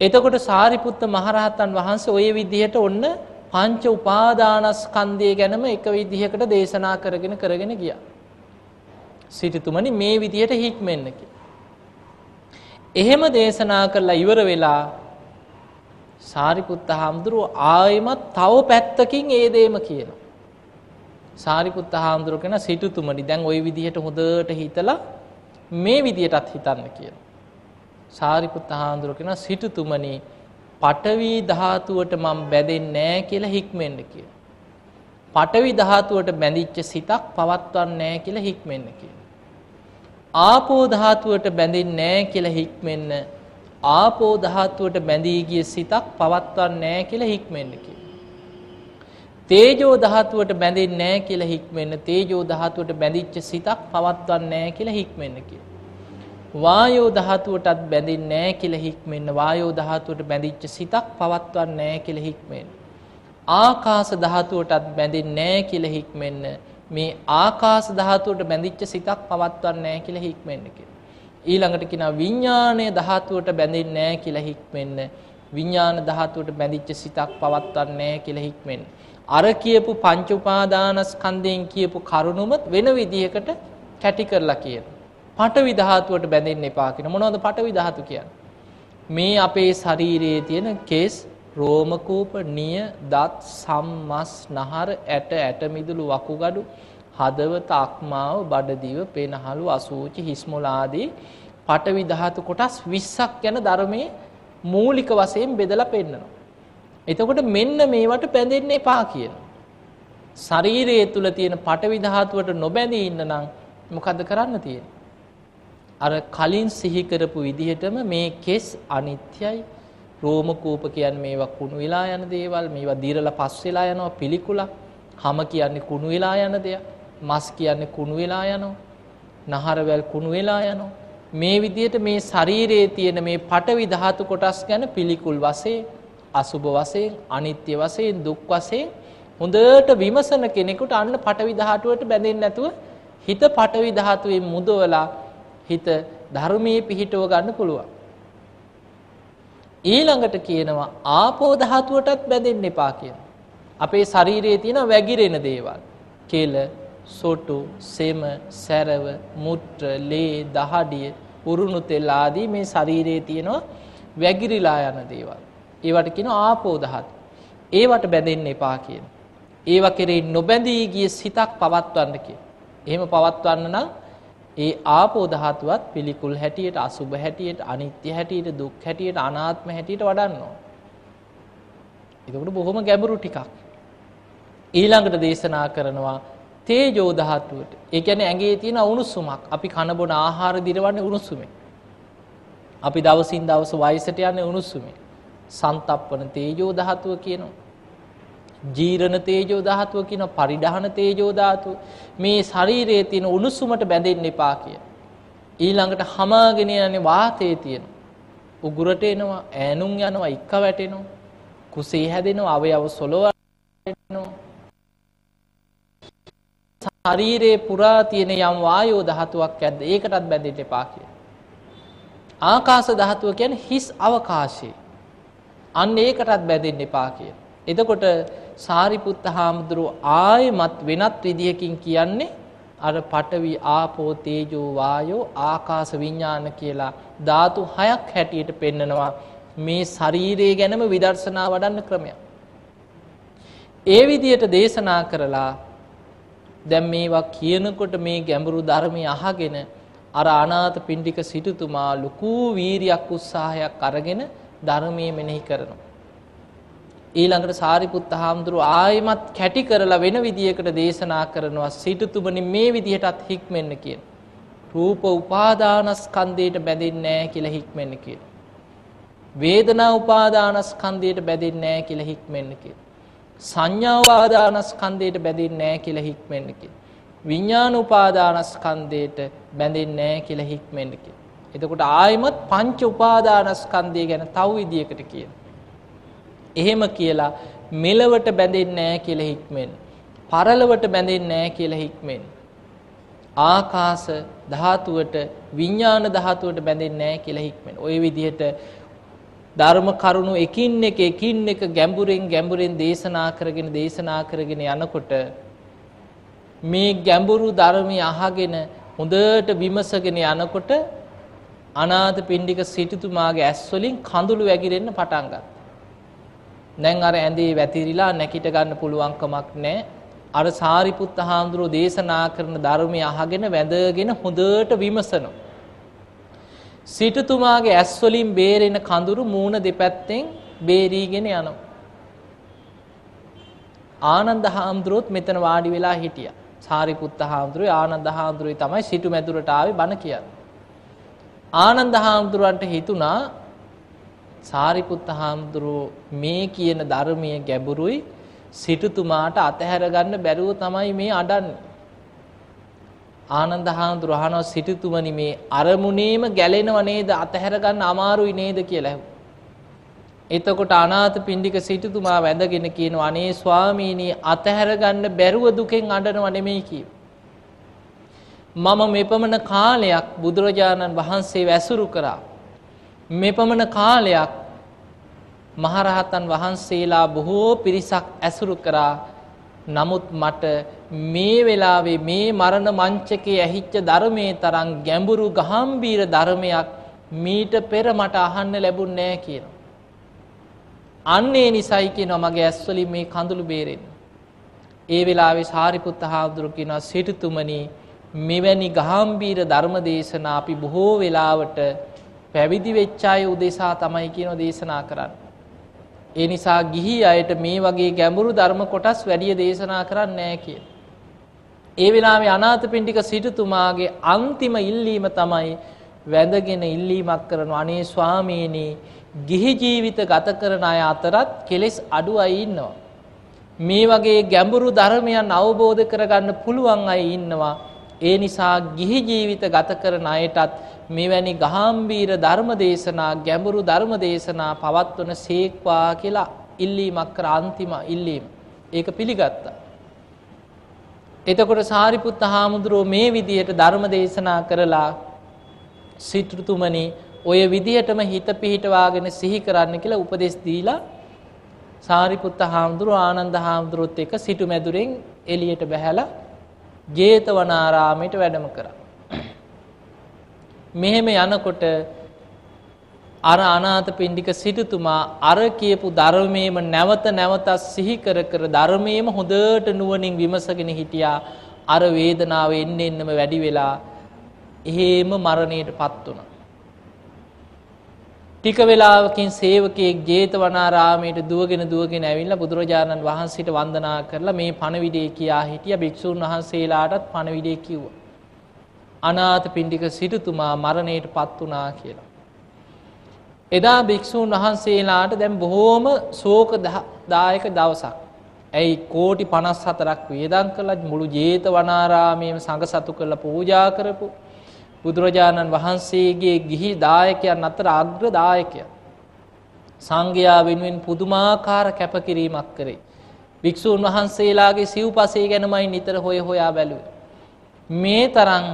Speaker 2: එතකොට සාරිපුත්ත මහරහතන් වහන්සේ ওই විදිහට ඔන්න පංච උපාදානස්කන්ධය ගැනම එක විදිහකට දේශනා කරගෙන කරගෙන ගියා. සිටුතුමනි මේ විදිහට හික්මෙන්න එහෙම දේශනා කරලා ඉවර වෙලා සාරිපුත්ත හාමුදුරුව ආයෙමත් තව පැත්තකින් ඒ දේම කියනවා. සාරිපුත්ත හාමුදුරුව කෙන සිටුතුමනි දැන් ওই විදිහට හොඳට හිතලා මේ විදිහටත් හිතන්න කියලා. සාරිපුත්ත හාමුදුරුව කෙන සිටුතුමනි පටවි ධාතුවට මම බැඳෙන්නේ නැහැ කියලා හික්මෙන්න කියලා. පටවි ධාතුවට බැඳිච්ච සිතක් පවත්වන්නේ නැහැ කියලා හික්මෙන්න කියලා. ආපෝ ධාතුවට බැඳෙන්නේ නැහැ කියලා හික්මෙන්න ආපෝ ධාතුවට බැඳී ගිය සිතක් පවත්වන්නේ නැහැ කියලා හික්මෙන්න කියලා. තේජෝ ධාතුවට බැඳෙන්නේ නැහැ කියලා හික්මෙන්න තේජෝ ධාතුවට බැඳිච්ච සිතක් පවත්වන්නේ නැහැ කියලා හික්මෙන්න කියලා. වායෝ ධාතුවටත් බැඳෙන්නේ නැහැ කියලා හික්මෙන්න වායෝ ධාතුවට බැඳිච්ච සිතක් පවත්වන්නේ නැහැ කියලා හික්මෙන්න. ආකාශ ධාතුවටත් බැඳෙන්නේ නැහැ කියලා හික්මෙන්න මේ ආකාශ ධාතුවට බැඳිච්ච සිතක් පවත්වන්නේ නැහැ කියලා හික්මෙන්න කියලා. ඊළඟට කියනවා විඥානයේ ධාතුවට බැඳෙන්නේ නැහැ කියලා හික්මෙන්න විඥාන ධාතුවට බැඳිච්ච සිතක් පවත්වන්නේ නැහැ කියලා හික්මෙන්න. අර කියපු පංච උපාදානස්කන්ධයෙන් කියපු කරුණුමත් වෙන විදිහකට කැටි කරලා කියන. පටවි ධාතුවට බැඳෙන්න එපා කියන මොනවද පටවි ධාතු කියන්නේ? මේ අපේ ශරීරයේ තියෙන කේස් රෝමකූප නිය දත් සම්මස් නහර ඇට ඇට මිදුළු වකුගඩු හදවත අක්මාව බඩදිව පෙනහළු අසූචි හිස්මොල ආදී පටවි ධාතු කොටස් 20ක් ගැන ධර්මයේ මූලික වශයෙන් බෙදලා පෙන්නනවා. එතකොට මෙන්න මේවට බැඳෙන්න එපා කියන. ශරීරයේ තුල තියෙන පටවි ධාතුවට නොබැඳී ඉන්න නම් මොකද කරන්න තියෙන්නේ? අර කලින් සිහි කරපු විදිහටම මේ කෙස් අනිත්‍යයි. රෝම කූප කියන්නේ මේවා කුණු වෙලා යන දේවල්, මේවා දීරලා පස් වෙලා යනවා පිළිකුලක්. හම කියන්නේ කුණු වෙලා යන දෙයක්. මස් කියන්නේ කුණු වෙලා යනවා. නහරවැල් කුණු වෙලා යනවා. මේ විදිහට මේ ශරීරයේ තියෙන මේ පටවි ධාතු කොටස් ගැන පිළිකුල් වශයෙන් අසුභ වශයෙන් අනිත්‍ය වශයෙන් දුක් වශයෙන් හොඳට විමසන කෙනෙකුට අන්න පටවි ධාතුවට බැඳෙන්නේ නැතුව හිත පටවි ධාතුවෙන් මුදවලා හිත ධර්මයේ පිහිටව ගන්න පුළුවන්. ඊළඟට කියනවා ආපෝ ධාතුවටත් බැඳෙන්න එපා කියන. අපේ ශරීරයේ තියෙන වැగిරෙන දේවල්. කෙල, සොටු, සෙම, සැරව, මුත්‍ර, ලේ, දහඩිය, උරුණු තෙල් ආදී මේ ශරීරයේ තියෙනවා වැగిරිලා යන දේවල්. ඒවට කියන ආපෝ ධාතු. ඒවට බැඳෙන්න එපා කියන. ඒව කෙරෙහි නොබැඳී ගිය සිතක් පවත්වන්න කිය. එහෙම පවත්වන්න නම් ඒ ආපෝ ධාතුවත් පිළිකුල් හැටියට අසුභ හැටියට අනිත්‍ය හැටියට දුක් හැටියට අනාත්ම හැටියට වඩන්න ඕන. එතකොට බොහොම ගැඹුරු ටිකක්. ඊළඟට දේශනා කරනවා තේජෝ ධාතුවට. ඒ කියන්නේ ඇඟේ තියෙන උණුසුමක්. අපි කන බොන ආහාර දිරවන්නේ උණුසුමෙන්. අපි දවසින් දවස වයසට යන්නේ උණුසුමෙන්. සන්තප්පන තේජෝ ධාතුව කියනවා. ජීරණ තේජෝ ධාතුව කියන පරිඩහන තේජෝ ධාතුව මේ ශරීරයේ තියෙන උණුසුමට බැඳෙන්න එපා කිය. ඊළඟට හමාගෙන යන්නේ වාතයේ තියෙන. උගුරට එනවා, ඈනුම් යනවා, ඉක්ක වැටෙනවා. කුසේ හැදෙනවා, අවයව සොලවනවා. ශරීරයේ පුරා තියෙන යම් වායෝ ධාතුවක් ඇද්ද ඒකටත් බැඳෙන්න එපා කිය. ආකාශ ධාතුව කියන්නේ හිස් අවකාශය. අන්න ඒකටත් බැඳෙන්න එපා කිය. එතකොට සාරිපුත්ත හාමුදුරුව ආයෙමත් වෙනත් විදිහකින් කියන්නේ අර පඨවි ආපෝ තේජෝ වායෝ ආකාශ විඥාන කියලා ධාතු හයක් හැටියට පෙන්නනවා මේ ශරීරය ගැනම විදර්ශනා වඩන්න ක්‍රමයක්. ඒ විදියට දේශනා කරලා දැන් මේවා කියනකොට මේ ගැඹුරු ධර්මය අහගෙන අර අනාථ පිණ්ඩික සිටුතුමා ලොකු වීරියක් උත්සාහයක් අරගෙන ධර්මයේ මෙනෙහි කරනවා. ඊළඟට සාරිපුත්ත හාමුදුරුව ආයමත් කැටි කරලා වෙන විදියකට දේශනා කරනවා සිටුතුමනි මේ විදිහටත් හික්මෙන්න කියන. රූප උපාදානස්කන්දයට බැඳෙන්නේ නැහැ කියලා හික්මෙන්න කියන. වේදනා උපාදානස්කන්දයට බැඳෙන්නේ නැහැ කියලා හික්මෙන්න කියන. සංඥා උපාදානස්කන්දයට බැඳෙන්නේ නැහැ කියලා හික්මෙන්න කියන. විඥාන උපාදානස්කන්දයට බැඳෙන්නේ නැහැ කියලා හික්මෙන්න කියන. එතකොට ආයමත් පංච උපාදානස්කන්දය ගැන තව විදියකට කියනවා. එහෙම කියලා මෙලවට බැඳෙන්නේ නැහැ කියලා හික්මෙන්. පරලවට බැඳෙන්නේ නැහැ කියලා හික්මෙන්. ආකාශ ධාතුවට විඥාන ධාතුවට බැඳෙන්නේ නැහැ කියලා හික්මෙන්. ওই විදිහට ධර්ම කරුණු එකින් එක එකින් එක ගැඹුරින් ගැඹුරින් දේශනා කරගෙන දේශනා කරගෙන යනකොට මේ ගැඹුරු ධර්මය අහගෙන හොඳට විමසගෙන යනකොට අනාථ පිණ්ඩික සිටුතුමාගේ ඇස් වලින් කඳුළු වැగిරෙන්න පටන් ගත්තා. දැන් අර ඇඳේ වැතිරිලා නැකිට ගන්න පුළුවන්කමක් නැහැ. අර සාරිපුත්ත හාමුදුරුවෝ දේශනා කරන ධර්මය අහගෙන වැඳගෙන හොඳට විමසනවා. සිටුතුමාගේ ඇස් වලින් බේරෙන කඳුරු මූණ දෙපැත්තෙන් බේරීගෙන යනවා. ආනන්ද හාමුදුරුවොත් මෙතන වාඩි වෙලා හිටියා. සාරිපුත්ත හාමුදුරුවෝ ආනන්ද හාමුදුරුවෝ තමයි සිටු මැදුරට ආවේ බණ කියන්නේ. ආනන්ද හාමුදුරුවන්ට හිතුණා සාරිපුත්ත හාමුදුරුවෝ මේ කියන ධර්මය ගැඹුරුයි සිටුතුමාට අතහැර ගන්න බැරුව තමයි මේ අඩන්නේ. ආනන්ද හාමුදුරුවෝ අහනවා සිටුතුමනි මේ අරමුණේම ගැලෙනව නේද අතහැර ගන්න අමාරුයි නේද කියලා. එතකොට අනාථ පිණ්ඩික සිටුතුමා වැඳගෙන කියනවා අනේ ස්වාමීනි අතහැර ගන්න බැරුව දුකෙන් අඬනව නෙමෙයි කිව්වා. මම මෙපමණ කාලයක් බුදුරජාණන් වහන්සේ වැසුරු කරා. මෙපමණ කාලයක් මහරහතන් වහන්සේලා බොහෝ පිරිසක් ඇසුරු කරා නමුත් මට මේ වෙලාවේ මේ මරණ මංචකේ ඇහිච්ච ධර්මයේ තරම් ගැඹුරු ගහම්බීර ධර්මයක් මීට පෙර මට අහන්න ලැබුණ නෑ කියන. අන්නේ නිසයි කියනවා මගේ ඇස්වලින් මේ කඳුළු බේරෙන්න. ඒ වෙලාවේ සාරිපුත්ත හාමුදුරු කියනවා සිටුතුමනි මෙවැනි ගහම්බීර ධර්ම දේශනා අපි බොහෝ වෙලාවට පැවිදි වෙච්ච අය උදෙසා තමයි කියන දේශනා කරන්න. ඒ නිසා ගිහි අයට මේ වගේ ගැඹුරු ධර්ම කොටස් වැඩිය දේශනා කරන්නේ නැහැ කිය. ඒ වෙලාවේ අනාථපිණ්ඩික සිටුතුමාගේ අන්තිම ඉල්ලීම තමයි වැඳගෙන ඉල්ලීමක් කරන අනේ ස්වාමීනි ගිහි ජීවිත ගත කරන අය අතරත් කෙලෙස් අඩු අය ඉන්නවා. මේ වගේ ගැඹුරු ධර්මයන් අවබෝධ කරගන්න පුළුවන් අය ඉන්නවා. ඒ නිසා ගිහි ජීවිත ගත කරන අයටත් මෙවැනි ගහම්බීර ධර්ම දේශනා ගැඹුරු ධර්ම දේශනා පවත්වන සේක්වා කියලා ඉල්ලීමක් කර අන්තිම ඉල්ලීම. ඒක පිළිගත්තා. එතකොට සාරිපුත්ත හාමුදුරුවෝ මේ විදිහට ධර්ම දේශනා කරලා සිටෘතුමනි ඔය විදිහටම හිත පිහිටවාගෙන සිහි කරන්න කියලා උපදෙස් දීලා සාරිපුත්ත හාමුදුරුව ආනන්ද හාමුදුරුවොත් එක සිටු මැදුරෙන් එලියට බැහැලා ජේතවනාරාමයට වැඩම කරා. මෙහෙම යනකොට අර අනාථ පිණ්ඩික සිටුතුමා අර කියපු ධර්මයේම නැවත නැවතත් සිහි කර කර ධර්මයේම හොඳට නුවණින් විමසගෙන හිටියා අර වේදනාව එන්න එන්නම වැඩි වෙලා එහෙම මරණයටපත් වුණා. ටික වෙලාවකින් සේවකයෙක් ජේතවනාරාමයට දුවගෙන දුවගෙන ඇවිල්ලා බුදුරජාණන් වහන්සේට වන්දනා කරලා මේ පණවිඩය කියා හිටිය භික්ෂූන් වහන්සේලාටත් පණවිඩය කිව්වා. අනාථ පිණ්ඩික සිටුතුමා මරණයට පත් වුණා කියලා. එදා භික්‍ෂූන් වහන්සේලාට දැම් බොහෝම සෝක දායක දවසක්. ඇයි කෝටි පනස් හතරක් වියදං කළත් මුළු ජේත වනාරාමයම සඟ සතු කරල පූජා කරපු බුදුරජාණන් වහන්සේගේ ගිහි දායකයන් අතර අග්‍ර දායකය. සංඝයා වෙනුවෙන් පුදුමාකාර කැපකිරීමක් කරේ. භික්‍ෂූන් වහන්සේලාගේ සිව් පසේ ගැනමයි නිතර හොය හොයා බැලුව. මේ තරං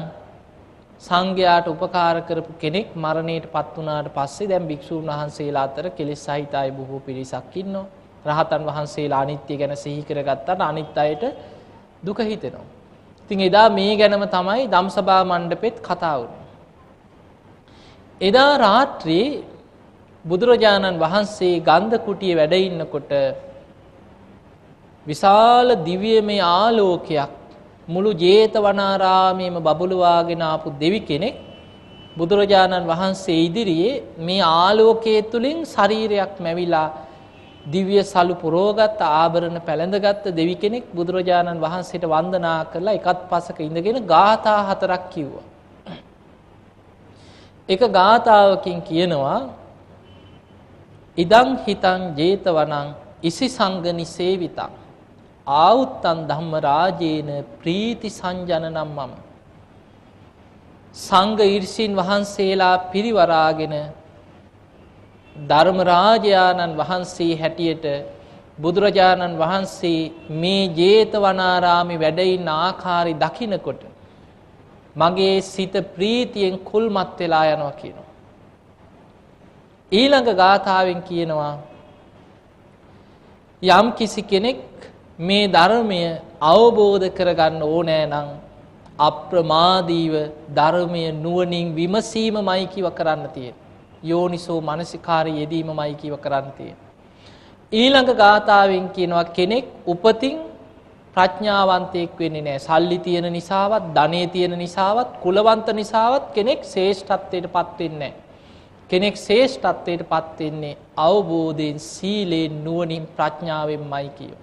Speaker 2: සංඝයාට උපකාර කරපු කෙනෙක් මරණයට පත් වුණාට පස්සේ දැන් භික්ෂූන් වහන්සේලා අතර කෙලෙස් සහිත අය බොහෝ පිරිසක් ඉන්නවා. රහතන් වහන්සේලා අනිත්‍ය ගැන සිහි කරගත්තාට අනිත් අයට දුක හිතෙනවා. ඉතින් එදා මේ ගැනම තමයි ධම්සභා මණ්ඩපෙත් කතා වුණේ. එදා රාත්‍රියේ බුදුරජාණන් වහන්සේ ගන්ධ කුටියේ වැඩ ඉන්නකොට විශාල දිව්‍යමය ආලෝකයක් මුළු ජේතවනාරාමයේම බබළුවාගෙන ආපු දෙවි කෙනෙක් බුදුරජාණන් වහන්සේ ඉදිරියේ මේ ආලෝකයේ තුලින් ශරීරයක් මැවිලා දිව්‍ය සලු පුරෝගත් ආභරණ පැළඳගත් දෙවි කෙනෙක් බුදුරජාණන් වහන්සේට වන්දනා කරලා එකත් පසක ඉඳගෙන ගාථා හතරක් කිව්වා. එක ගාථාවකින් කියනවා ඉදං හිතං ජේතවනං ඉසි සංගනි සේවිතං ආවුත්තන් ධම්ම රාජේන ප්‍රීති සංජනනම් මම සංඝ ඊර්ෂීන් වහන්සේලා පිරිවරාගෙන ධර්ම රාජයාණන් වහන්සේ හැටියට බුදුරජාණන් වහන්සේ මේ ජේතවනාරාමේ වැඩ ඉන්න ආකාරي දකිනකොට මගේ සිත ප්‍රීතියෙන් කුල්මත් වෙලා යනවා කියනවා ඊළඟ ගාථාවෙන් කියනවා යම් කිසි කෙනෙක් මේ ධර්මය අවබෝධ කරගන්න ඕනෑ නම් අප්‍රමාදීව ධර්මය නුවණින් විමසීමමයි කිව කරන්න තියෙන. යෝනිසෝ මනසිකාරය යෙදීමමයි කිව කරන්න තියෙන. ඊළඟ ගාථාවෙන් කියනවා කෙනෙක් උපතින් ප්‍රඥාවන්තයෙක් වෙන්නේ නැහැ. සල්ලි තියෙන නිසාවත්, ධනෙ තියෙන නිසාවත්, කුලවන්ත නිසාවත් කෙනෙක් ශ්‍රේෂ්ඨත්වයට පත් වෙන්නේ නැහැ. කෙනෙක් ශේෂ්ඨත්වයට පත් වෙන්නේ අවබෝධයෙන් සීලයෙන් නුවණින් ප්‍රඥාවෙන්මයි කියෝ.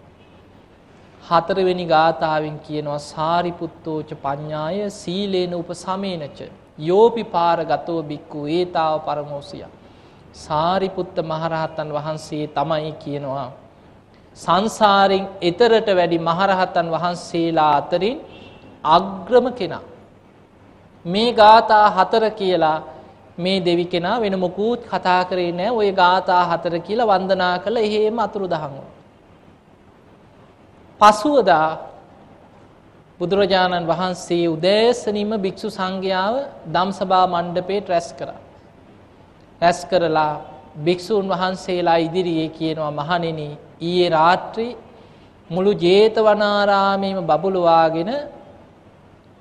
Speaker 2: හතරවෙනි ගාථාවෙන් කියනවා සාරිපුත්තෝච පඤ්ඤාය සීලේන උපසමේනච යෝපිපාර ගතෝ බික්කු ඒතාව පරමෝසිය. සාරිපුත්ත මහරහතන් වහන්සේ තමයි කියනවා. සංසාරෙන් එතරට වැඩි මහරහතන් වහන්සේලා අතරින් අග්‍රම කෙනා. මේ ගාථා හතර කියලා මේ දෙවි කෙනා වෙන මොකුත් කතා කරේ නෑ ඔය ගාථා හතර කියලා වන්දනා කළ එහෙම අතුරු දහංව. පසුවදා බුදුරජාණන් වහන්සේ උදෑසනින්ම භික්ෂු සංඝයාව ධම්සභා මණ්ඩපේට රැස් කරා. රැස් කරලා භික්ෂූන් වහන්සේලා ඉදිරියේ කියනවා මහණෙනි ඊයේ රාත්‍රී මුළු ජේතවනාරාමේම බබළුවාගෙන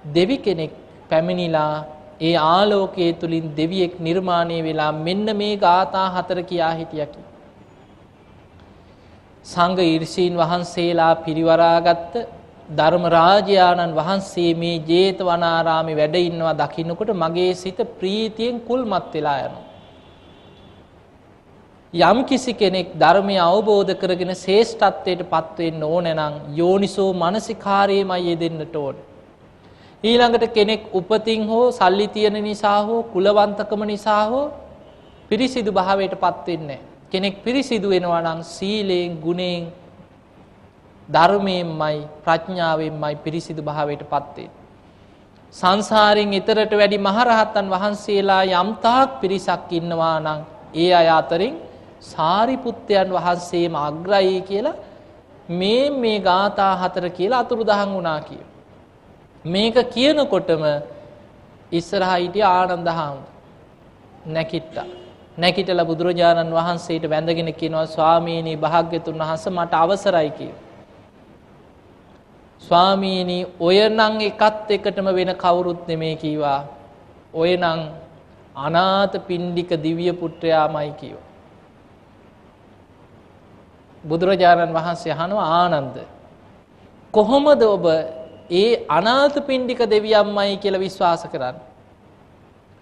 Speaker 2: දෙවි කෙනෙක් පැමිණිලා ඒ ආලෝකයේ තුලින් දෙවියෙක් නිර්මාණය වෙලා මෙන්න මේ ગાථා හතර කියා හිටියකි. සංඝ ඊර්ෂීන් වහන්සේලා පිරිවරාගත්ත ධර්ම රාජයාණන් වහන්සේ මේ ජේතවනාරාමේ වැඩ ඉන්නවා දකින්නකොට මගේ සිත ප්‍රීතියෙන් කුල්මත් වෙලා යනවා. යම් කිසි කෙනෙක් ධර්මය අවබෝධ කරගෙන ශ්‍රේෂ්ඨත්වයට පත් වෙන්න ඕන නම් යෝනිසෝ මනසිකාරයමයි යෙදෙන්නට ඕනේ. ඊළඟට කෙනෙක් උපතින් හෝ සල්ලි තියෙන නිසා හෝ කුලවන්තකම නිසා හෝ පිරිසිදු භාවයට පත් වෙන්නේ කෙනෙක් පිරිසිදු වෙනවා නම් සීලයෙන් ගුණයෙන් ධර්මයෙන්මයි ප්‍රඥාවෙන්මයි පිරිසිදු භාවයට පත් වෙන්නේ සංසාරයෙන් ඊතරට වැඩි මහරහතන් වහන්සේලා යම්තාක් පිරිසක් ඉන්නවා නම් ඒ අය අතරින් සාරිපුත්තයන් වහන්සේම අග්‍රයි කියලා මේ මේ ગાථා හතර කියලා අතුරුදහන් වුණා කියනවා මේක කියනකොටම ඉස්සරහා හිටිය ආනන්ද හාමුදුරුවෝ නැකිට්ටා. නැකිටලා බුදුරජාණන් වහන්සේට වැඳගෙන කියනවා ස්වාමීනි භාග්‍යතුන් වහන්සේ මට අවසරයි කියලා. ස්වාමීනි ඔය නම් එකත් එකටම වෙන කවුරුත් නෙමේ කීවා. ඔය නම් අනාථ පිණ්ඩික දිව්‍ය පුත්‍රයාමයි කිව්වා. බුදුරජාණන් වහන්සේ අහනවා ආනන්ද කොහොමද ඔබ ඒ අනාථ පිණ්ඩික දෙවියම්මයි කියලා විශ්වාස කරන්න.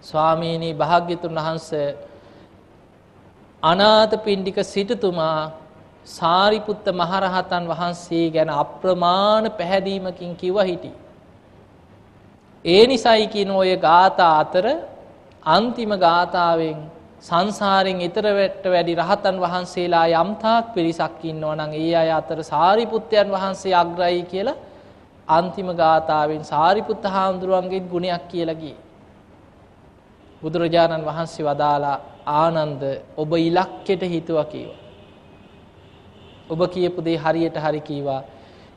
Speaker 2: ස්වාමීනී භාග්‍යතුන් වහන්සේ අනාථ පිණ්ඩික සිටුතුමා සාරිපුත්ත මහරහතන් වහන්සේ ගැන අප්‍රමාණ පැහැදීමකින් කිව්ව හිටි. ඒ නිසයි කියන ඔය ගාථා අතර අන්තිම ගාථාවෙන් සංසාරෙන් ඊතරවට වැඩි රහතන් වහන්සේලා යම්තාක් පිරිසක් ඉන්නවා නම් ඒ අය අතර සාරිපුත්තයන් වහන්සේ අග්‍රයි කියලා අන්තිම ගාථාවෙන් සාරිපුත්ත හාමුදුරුවන්ගේ ගුණයක් කියලා ගියේ. බුදුරජාණන් වහන්සේ වදාලා ආනන්ද ඔබ ඉලක්කයට හිතුවා කීවා. ඔබ කියපු දේ හරියට හරි කීවා.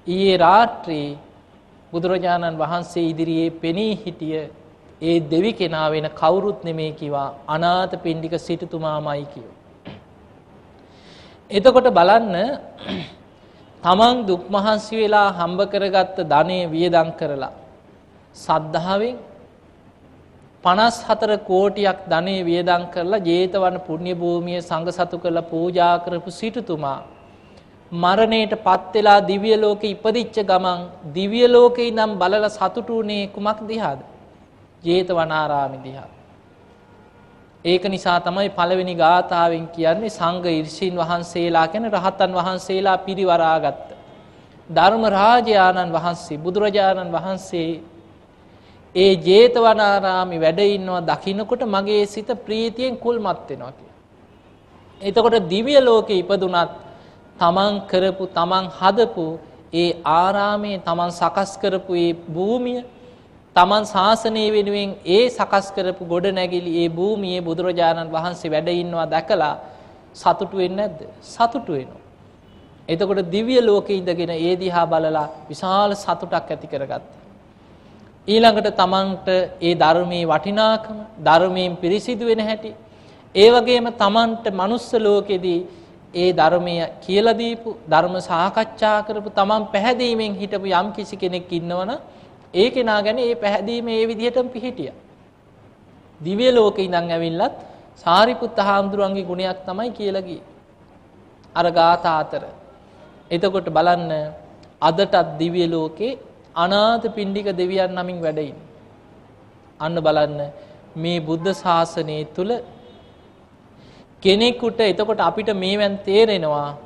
Speaker 2: ඊයේ රාත්‍රී බුදුරජාණන් වහන්සේ ඉදිරියේ පෙනී හිටිය ඒ දෙවි කෙනා වෙන කවුරුත් නෙමේ කිව්වා අනාථ පිණ්ඩික සිටුතුමාමයි කියෝ. එතකොට බලන්න [clears throat] තමන් දුක් මහන්සි වෙලා හම්බ කරගත්ත ධනය වියදම් කරලා සද්ධාවෙන් 54 කෝටියක් ධනෙ වියදම් කරලා ජේතවන පුණ්‍ය භූමිය සංඝ සතු කරලා පූජා කරපු සිටුතුමා මරණයට පත් වෙලා දිව්‍ය ලෝකේ ඉපදිච්ච ගමන් දිව්‍ය ලෝකේ ඉඳන් බලලා සතුටු වුණේ කුමක් දිහාද? ජේතවනාරාමේ දිහා. ඒක නිසා තමයි පළවෙනි ගාථාවෙන් කියන්නේ සංඝ ඉර්ෂීන් වහන්සේලා කියන රහතන් වහන්සේලා පිරිවරාගත්ත. ධර්ම රාජයාණන් වහන්සේ බුදුරජාණන් වහන්සේ ඒ ජේතවනාරාමි වැඩ ඉන්නවා දකින්නකොට මගේ සිත ප්‍රීතියෙන් කුල්මත් වෙනවා කියලා. එතකොට දිව්‍ය ලෝකේ ඉපදුනත් තමන් කරපු තමන් හදපු ඒ ආරාමයේ තමන් සකස් කරපු ඒ භූමිය තමන් ශාසනය වෙනුවෙන් ඒ සකස් කරපු ගොඩනැගිලි ඒ භූමියේ බුදුරජාණන් වහන්සේ වැඩ ඉන්නවා දැකලා සතුටු වෙන්නේ නැද්ද? සතුටු වෙනවා. එතකොට දිව්‍ය ලෝකේ ඉඳගෙන ඒ දිහා බලලා විශාල සතුටක් ඇති කරගත්තා. ඊළඟට තමන්ට ඒ ධර්මයේ වටිනාකම ධර්මයෙන් පිරිසිදු වෙන හැටි ඒ වගේම තමන්ට manuss ලෝකෙදී ඒ ධර්මය කියලා දීපු ධර්ම සාකච්ඡා කරපු තමන් පැහැදීමෙන් හිටපු යම් කිසි කෙනෙක් ඉන්නවනම් ඒ කෙනා ගැන ඒ පැහැදීම ඒ විදිහටම පිහිටියා. දිව්‍ය ලෝකේ ඉඳන් ඇවිල්ලත් සාරිපුත්ත හාමුදුරුවන්ගේ ගුණයක් තමයි කියලා ගියේ. අර ගාථා අතර. එතකොට බලන්න අදටත් දිව්‍ය ලෝකේ අනාථ පිණ්ඩික දෙවියන් නමින් වැඩ අන්න බලන්න මේ බුද්ධ ශාසනය තුල කෙනෙකුට එතකොට අපිට මේවෙන් තේරෙනවා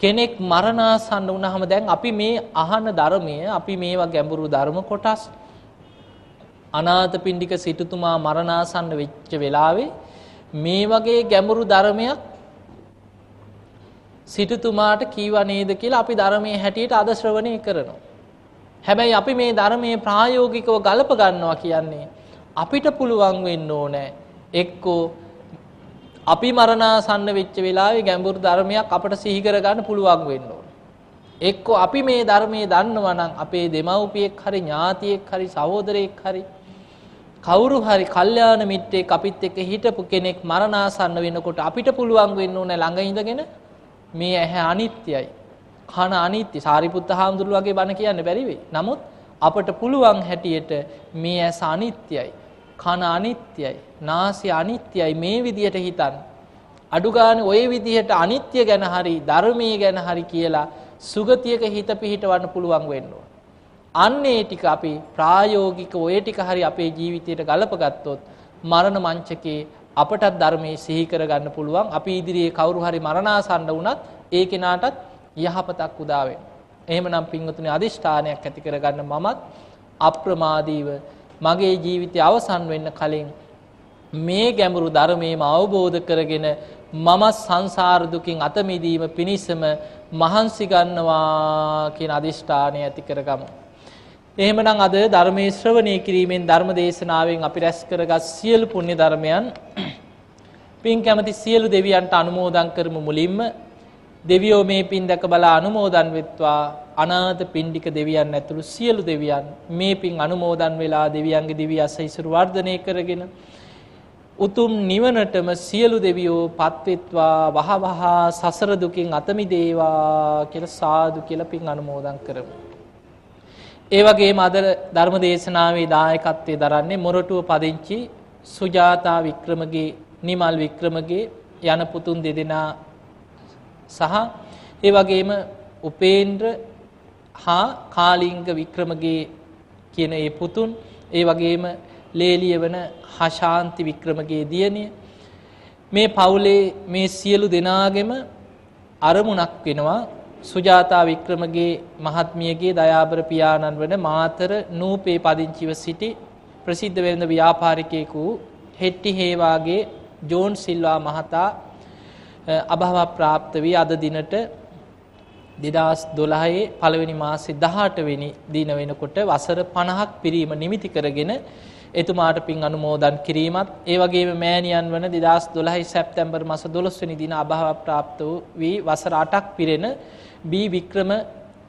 Speaker 2: කෙනෙක් මරණාසන්න වුණාම දැන් අපි මේ අහන ධර්මය අපි මේවා ගැඹුරු ධර්ම කොටස් අනාථ පිණ්ඩික සිටුතුමා මරණාසන්න වෙච්ච වෙලාවේ මේ වගේ ගැඹුරු ධර්මයක් සිටුතුමාට කීවා නේද කියලා අපි ධර්මයේ හැටියට අද ශ්‍රවණය කරනවා. හැබැයි අපි මේ ධර්මයේ ප්‍රායෝගිකව ගලප ගන්නවා කියන්නේ අපිට පුළුවන් වෙන්න ඕනේ එක්කෝ අපි මරණාසන්න වෙච්ච වෙලාවේ ගැඹුරු ධර්මයක් අපට සිහි කරගන්න පුළුවන් වෙන්න ඕන. එක්කෝ අපි මේ ධර්මයේ දන්නවා නම් අපේ දෙමව්පියෙක් හරි ඥාතියෙක් හරි සහෝදරයෙක් හරි කවුරු හරි කල්යාණ මිත්‍රයෙක් අපිත් එක්ක හිටපු කෙනෙක් මරණාසන්න වෙනකොට අපිට පුළුවන් වෙන්න ඕනේ ළඟ ඉඳගෙන මේ ඇහැ අනිත්‍යයි. කන අනිත්‍ය. සාරිපුත්ත හාමුදුරුවෝ වගේ බණ කියන්න බැරි වෙයි. නමුත් අපට පුළුවන් හැටියට මේ ඇස අනිත්‍යයි. කන අනිත්‍යයි. නාසය අනිත්‍යයි මේ විදිහට හිතන්න. අඩුගාන ඔය විදිහට අනිත්‍ය ගැන හරි ධර්මයේ ගැන හරි කියලා සුගතියක හිත පිහිටවන්න පුළුවන් වෙන්න ඕන. අන්න ඒ ටික අපි ප්‍රායෝගික ඔය ටික හරි අපේ ජීවිතයට ගලපගත්තොත් මරණ මංචකේ අපටත් ධර්මයේ සිහි කරගන්න පුළුවන්. අපි ඉදිරියේ කවුරු හරි මරණාසන්න වුණත් ඒ කෙනාටත් යහපතක් උදා වෙනවා. එහෙමනම් පින්වතුනි අදිෂ්ඨානයක් ඇති කරගන්න මමත් අප්‍රමාදීව මගේ ජීවිතය අවසන් වෙන්න කලින් මේ ගැඹුරු ධර්මයේම අවබෝධ කරගෙන මම සංසාර දුකින් අත මිදීම පිණිසම මහන්සි ගන්නවා කියන අදිෂ්ඨානය ඇති කරගමු. එහෙමනම් අද ධර්මයේ ශ්‍රවණය කිරීමෙන් ධර්ම දේශනාවෙන් අපි රැස් කරගත් සියලු පුණ්‍ය ධර්මයන් [clears throat] පින් කැමති සියලු දෙවියන්ට අනුමෝදන් කරමු මුලින්ම දෙවියෝ මේ පින් දැක බලා අනුමෝදන් වෙත්වා අනාථ පින්ඩික දෙවියන් ඇතුළු සියලු දෙවියන් මේ පින් අනුමෝදන් වෙලා දෙවියන්ගේ දිව්‍ය අසහිසුරු වර්ධනය කරගෙන උතුම් නිවනටම සියලු දෙවියෝ පත්වෙත්වා වහවහා සසර දුකින් අත මිදේවා කියලා සාදු කියලා පින් අනුමෝදන් කරමු. ඒ වගේම අද ධර්ම දේශනාවේ දායකත්වයේ දරන්නේ මොරටුව පදිංචි සුජාතා වික්‍රමගේ නිමල් වික්‍රමගේ යන පුතුන් දෙදෙනා සහ ඒ වගේම උපේන්ද්‍ර හා කාලිංග වික්‍රමගේ කියන ඒ පුතුන් ඒ වගේම ලේලිය වන හශාන්ති වික්‍රමගේ දියණිය. මේ පවුලේ මේ සියලු දෙනාගෙම අරමුණක් වෙනවා. සුජාතා වික්‍රමගේ මහත්මියගේ දයාබර පියාණන් වන මාතර නූපේ පදිංචිව සිටි ප්‍රසිද්ධ වෙළඳ ව්‍යාපාරිකයෙකු හෙට්ටි හේවාගේ ජෝන් සිල්වා මහතා අභව ප්‍රාප්ත වී අද දිනට දෙදස් දොළහයේ පළවෙනි මාසේ දහට වෙනි දින වෙනකොට වසර පණහක් පිරීම නිමිති කරගෙන එතුමාට පින් අනුමෝදන් කිරීමත් ඒ වගේම මෑණියන් වන දෙදස් දොළහයි සැප්තැම්බර් මස දොළොස්වනි දින අභව ප්‍රාප්ත වී වසර අටක් පිරෙන බී වික්‍රම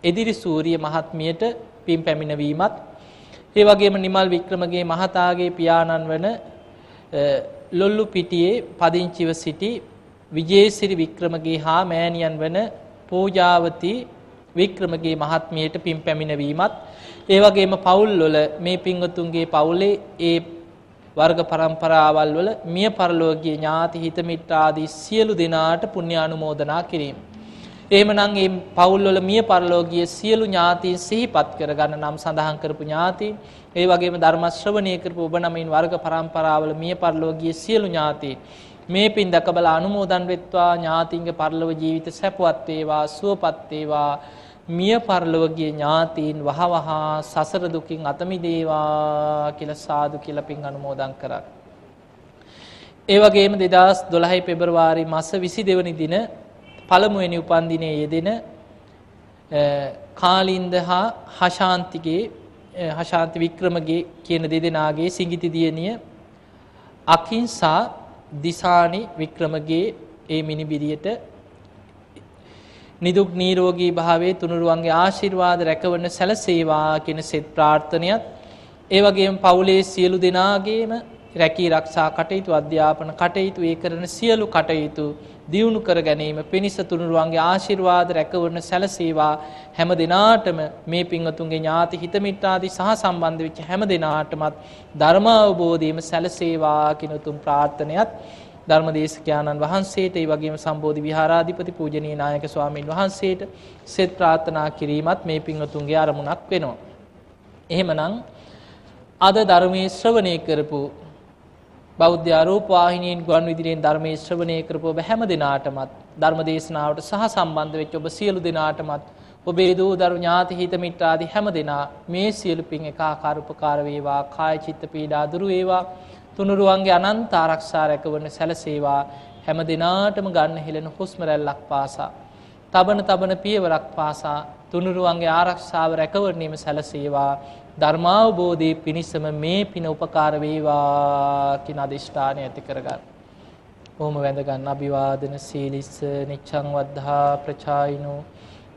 Speaker 2: එදිරි සූරිය මහත්මියට පින් පැමිණවීමත් ඒ වගේම නිමල් වික්‍රමගේ මහතාගේ පියාණන් වන ලොල්ලු පිටියේ පදිංචිව සිටි විජේසිරි වික්‍රමගේ හා මෑණියන් වන පූජාවති වික්‍රමගේ මහත්මියට පින් පැමිණවීමත් ඒ වගේම පවුල්වල මේ පින්වතුන්ගේ පවුලේ ඒ වර්ග પરම්පරාවල් වල මිය පරලෝකීය ඥාති හිත මිත්‍රාදී සියලු දෙනාට පුණ්‍ය ආනුමෝදනා කිරීම. එහෙමනම් මේ පවුල්වල මිය පරලෝකීය සියලු ඥාතීන් සිහිපත් කරගන්න නම් සඳහන් කරපු ඥාතීන් ඒ වගේම ධර්ම ශ්‍රවණය කරපු ඔබ නමින් වර්ග પરම්පරාවල මිය පරලෝකීය සියලු ඥාතීන් මේ පින් දැකබලා අනුමෝදන් වෙත්වා ඥාතීන්ගේ පරලොව ජීවිත සැපවත් වේවා සුවපත් වේවා මිය පරලොවගේ ඥාතීන් වහවහා සසර දුකින් අත මිදේවා කියලා සාදු කියලා පින් අනුමෝදන් කරා. ඒ වගේම 2012 පෙබරවාරි මාස 22 වෙනි දින පළමුවෙනි උපන්දිනයේ යෙදෙන කාලින්ද හා හෂාන්තිගේ හෂාන්ති වික්‍රමගේ කියන දෙදෙනාගේ සිඟිති දියණිය අකින්සා දිසානි වික්‍රමගේ ඒ මිනිබිරියට නිදුක් නිරෝගී භාවයේ තුනුරුවන්ගේ ආශිර්වාද රැකවන්න සැලසේවා කියන සෙත් ප්‍රාර්ථනයත් ඒ වගේම පවුලේ සියලු දෙනාගේම රැකී ආරක්ෂා කටයුතු අධ්‍යාපන කටයුතු ඒ කරන සියලු කටයුතු දියුණු කර ගැනීම පිණිස තුනුරුවන්ගේ ආශිර්වාද රැකවන්න සැලසේවා හැම දිනාටම මේ පින්වතුන්ගේ ඥාති හිත මිත්‍රාදී සහ සම්බන්ධ වෙච්ච හැම දිනාටමත් ධර්ම අවබෝධයම සැලසේවා කියන උතුම් ප්‍රාර්ථනයත් ධර්මදේශකයාණන් වහන්සේට ඒ වගේම සම්බෝධි විහාරාධිපති පූජනීය නායක ස්වාමීන් වහන්සේට සෙත් ප්‍රාර්ථනා කිරීමත් මේ පින්වතුන්ගේ අරමුණක් වෙනවා. එහෙමනම් අද ධර්මයේ ශ්‍රවණය කරපු බෞද්ධ ආරෝප වාහිනියෙන් ගුවන් විදුලියෙන් ධර්මයේ ශ්‍රවණය කරපු ඔබ හැම දිනාටමත් ධර්ම දේශනාවට සහ සම්බන්ධ වෙච්ච ඔබ සියලු දිනාටමත් ඔබේ දූ දරු ඥාති හිත මිත්‍රාදී හැම දෙනා මේ සියලු පින් එකාකාර උපකාර වේවා කාය චිත්ත පීඩා දුරු වේවා තුනුරුවන්ගේ අනන්ත ආරක්ෂා රැකවන සැලසේවා හැම දිනාටම ගන්න හෙළෙන හුස්ම රැල්ලක් පාසා තබන තබන පියවරක් පාසා තුනුරුවන්ගේ ආරක්ෂාව රැකවරණීම සැලසේවා ධර්මාවබෝධයේ පිණිසම මේ පින උපකාර වේවා කියන අදිෂ්ඨානය ඇති කරගන්න. බොහොම වැඳ ගන්න අභිවාදන සීලිස්ස නිච්ඡං වද්ධා ප්‍රචායිනෝ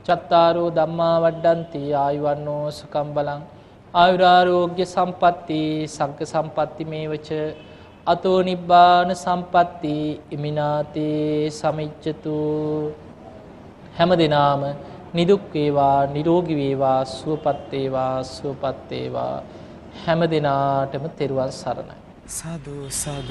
Speaker 2: චත්තාරෝ ධම්මා වඩ්ඩಂತಿ ආයුවන්නෝ සුකම් බලං ආයුරාරෝග්‍ය සම්පatti සංක සම්පatti මේවච අතෝ නිබ්බාන සම්පatti ඉමිනාතේ සමිච්ඡතු හැම දිනාම නිදුක් වේවා නිරෝගී වේවා සුවපත් වේවා සුවපත් වේවා. හැම දිනාටම තෙරුවන් සරණයි.
Speaker 1: සාදු සාදු.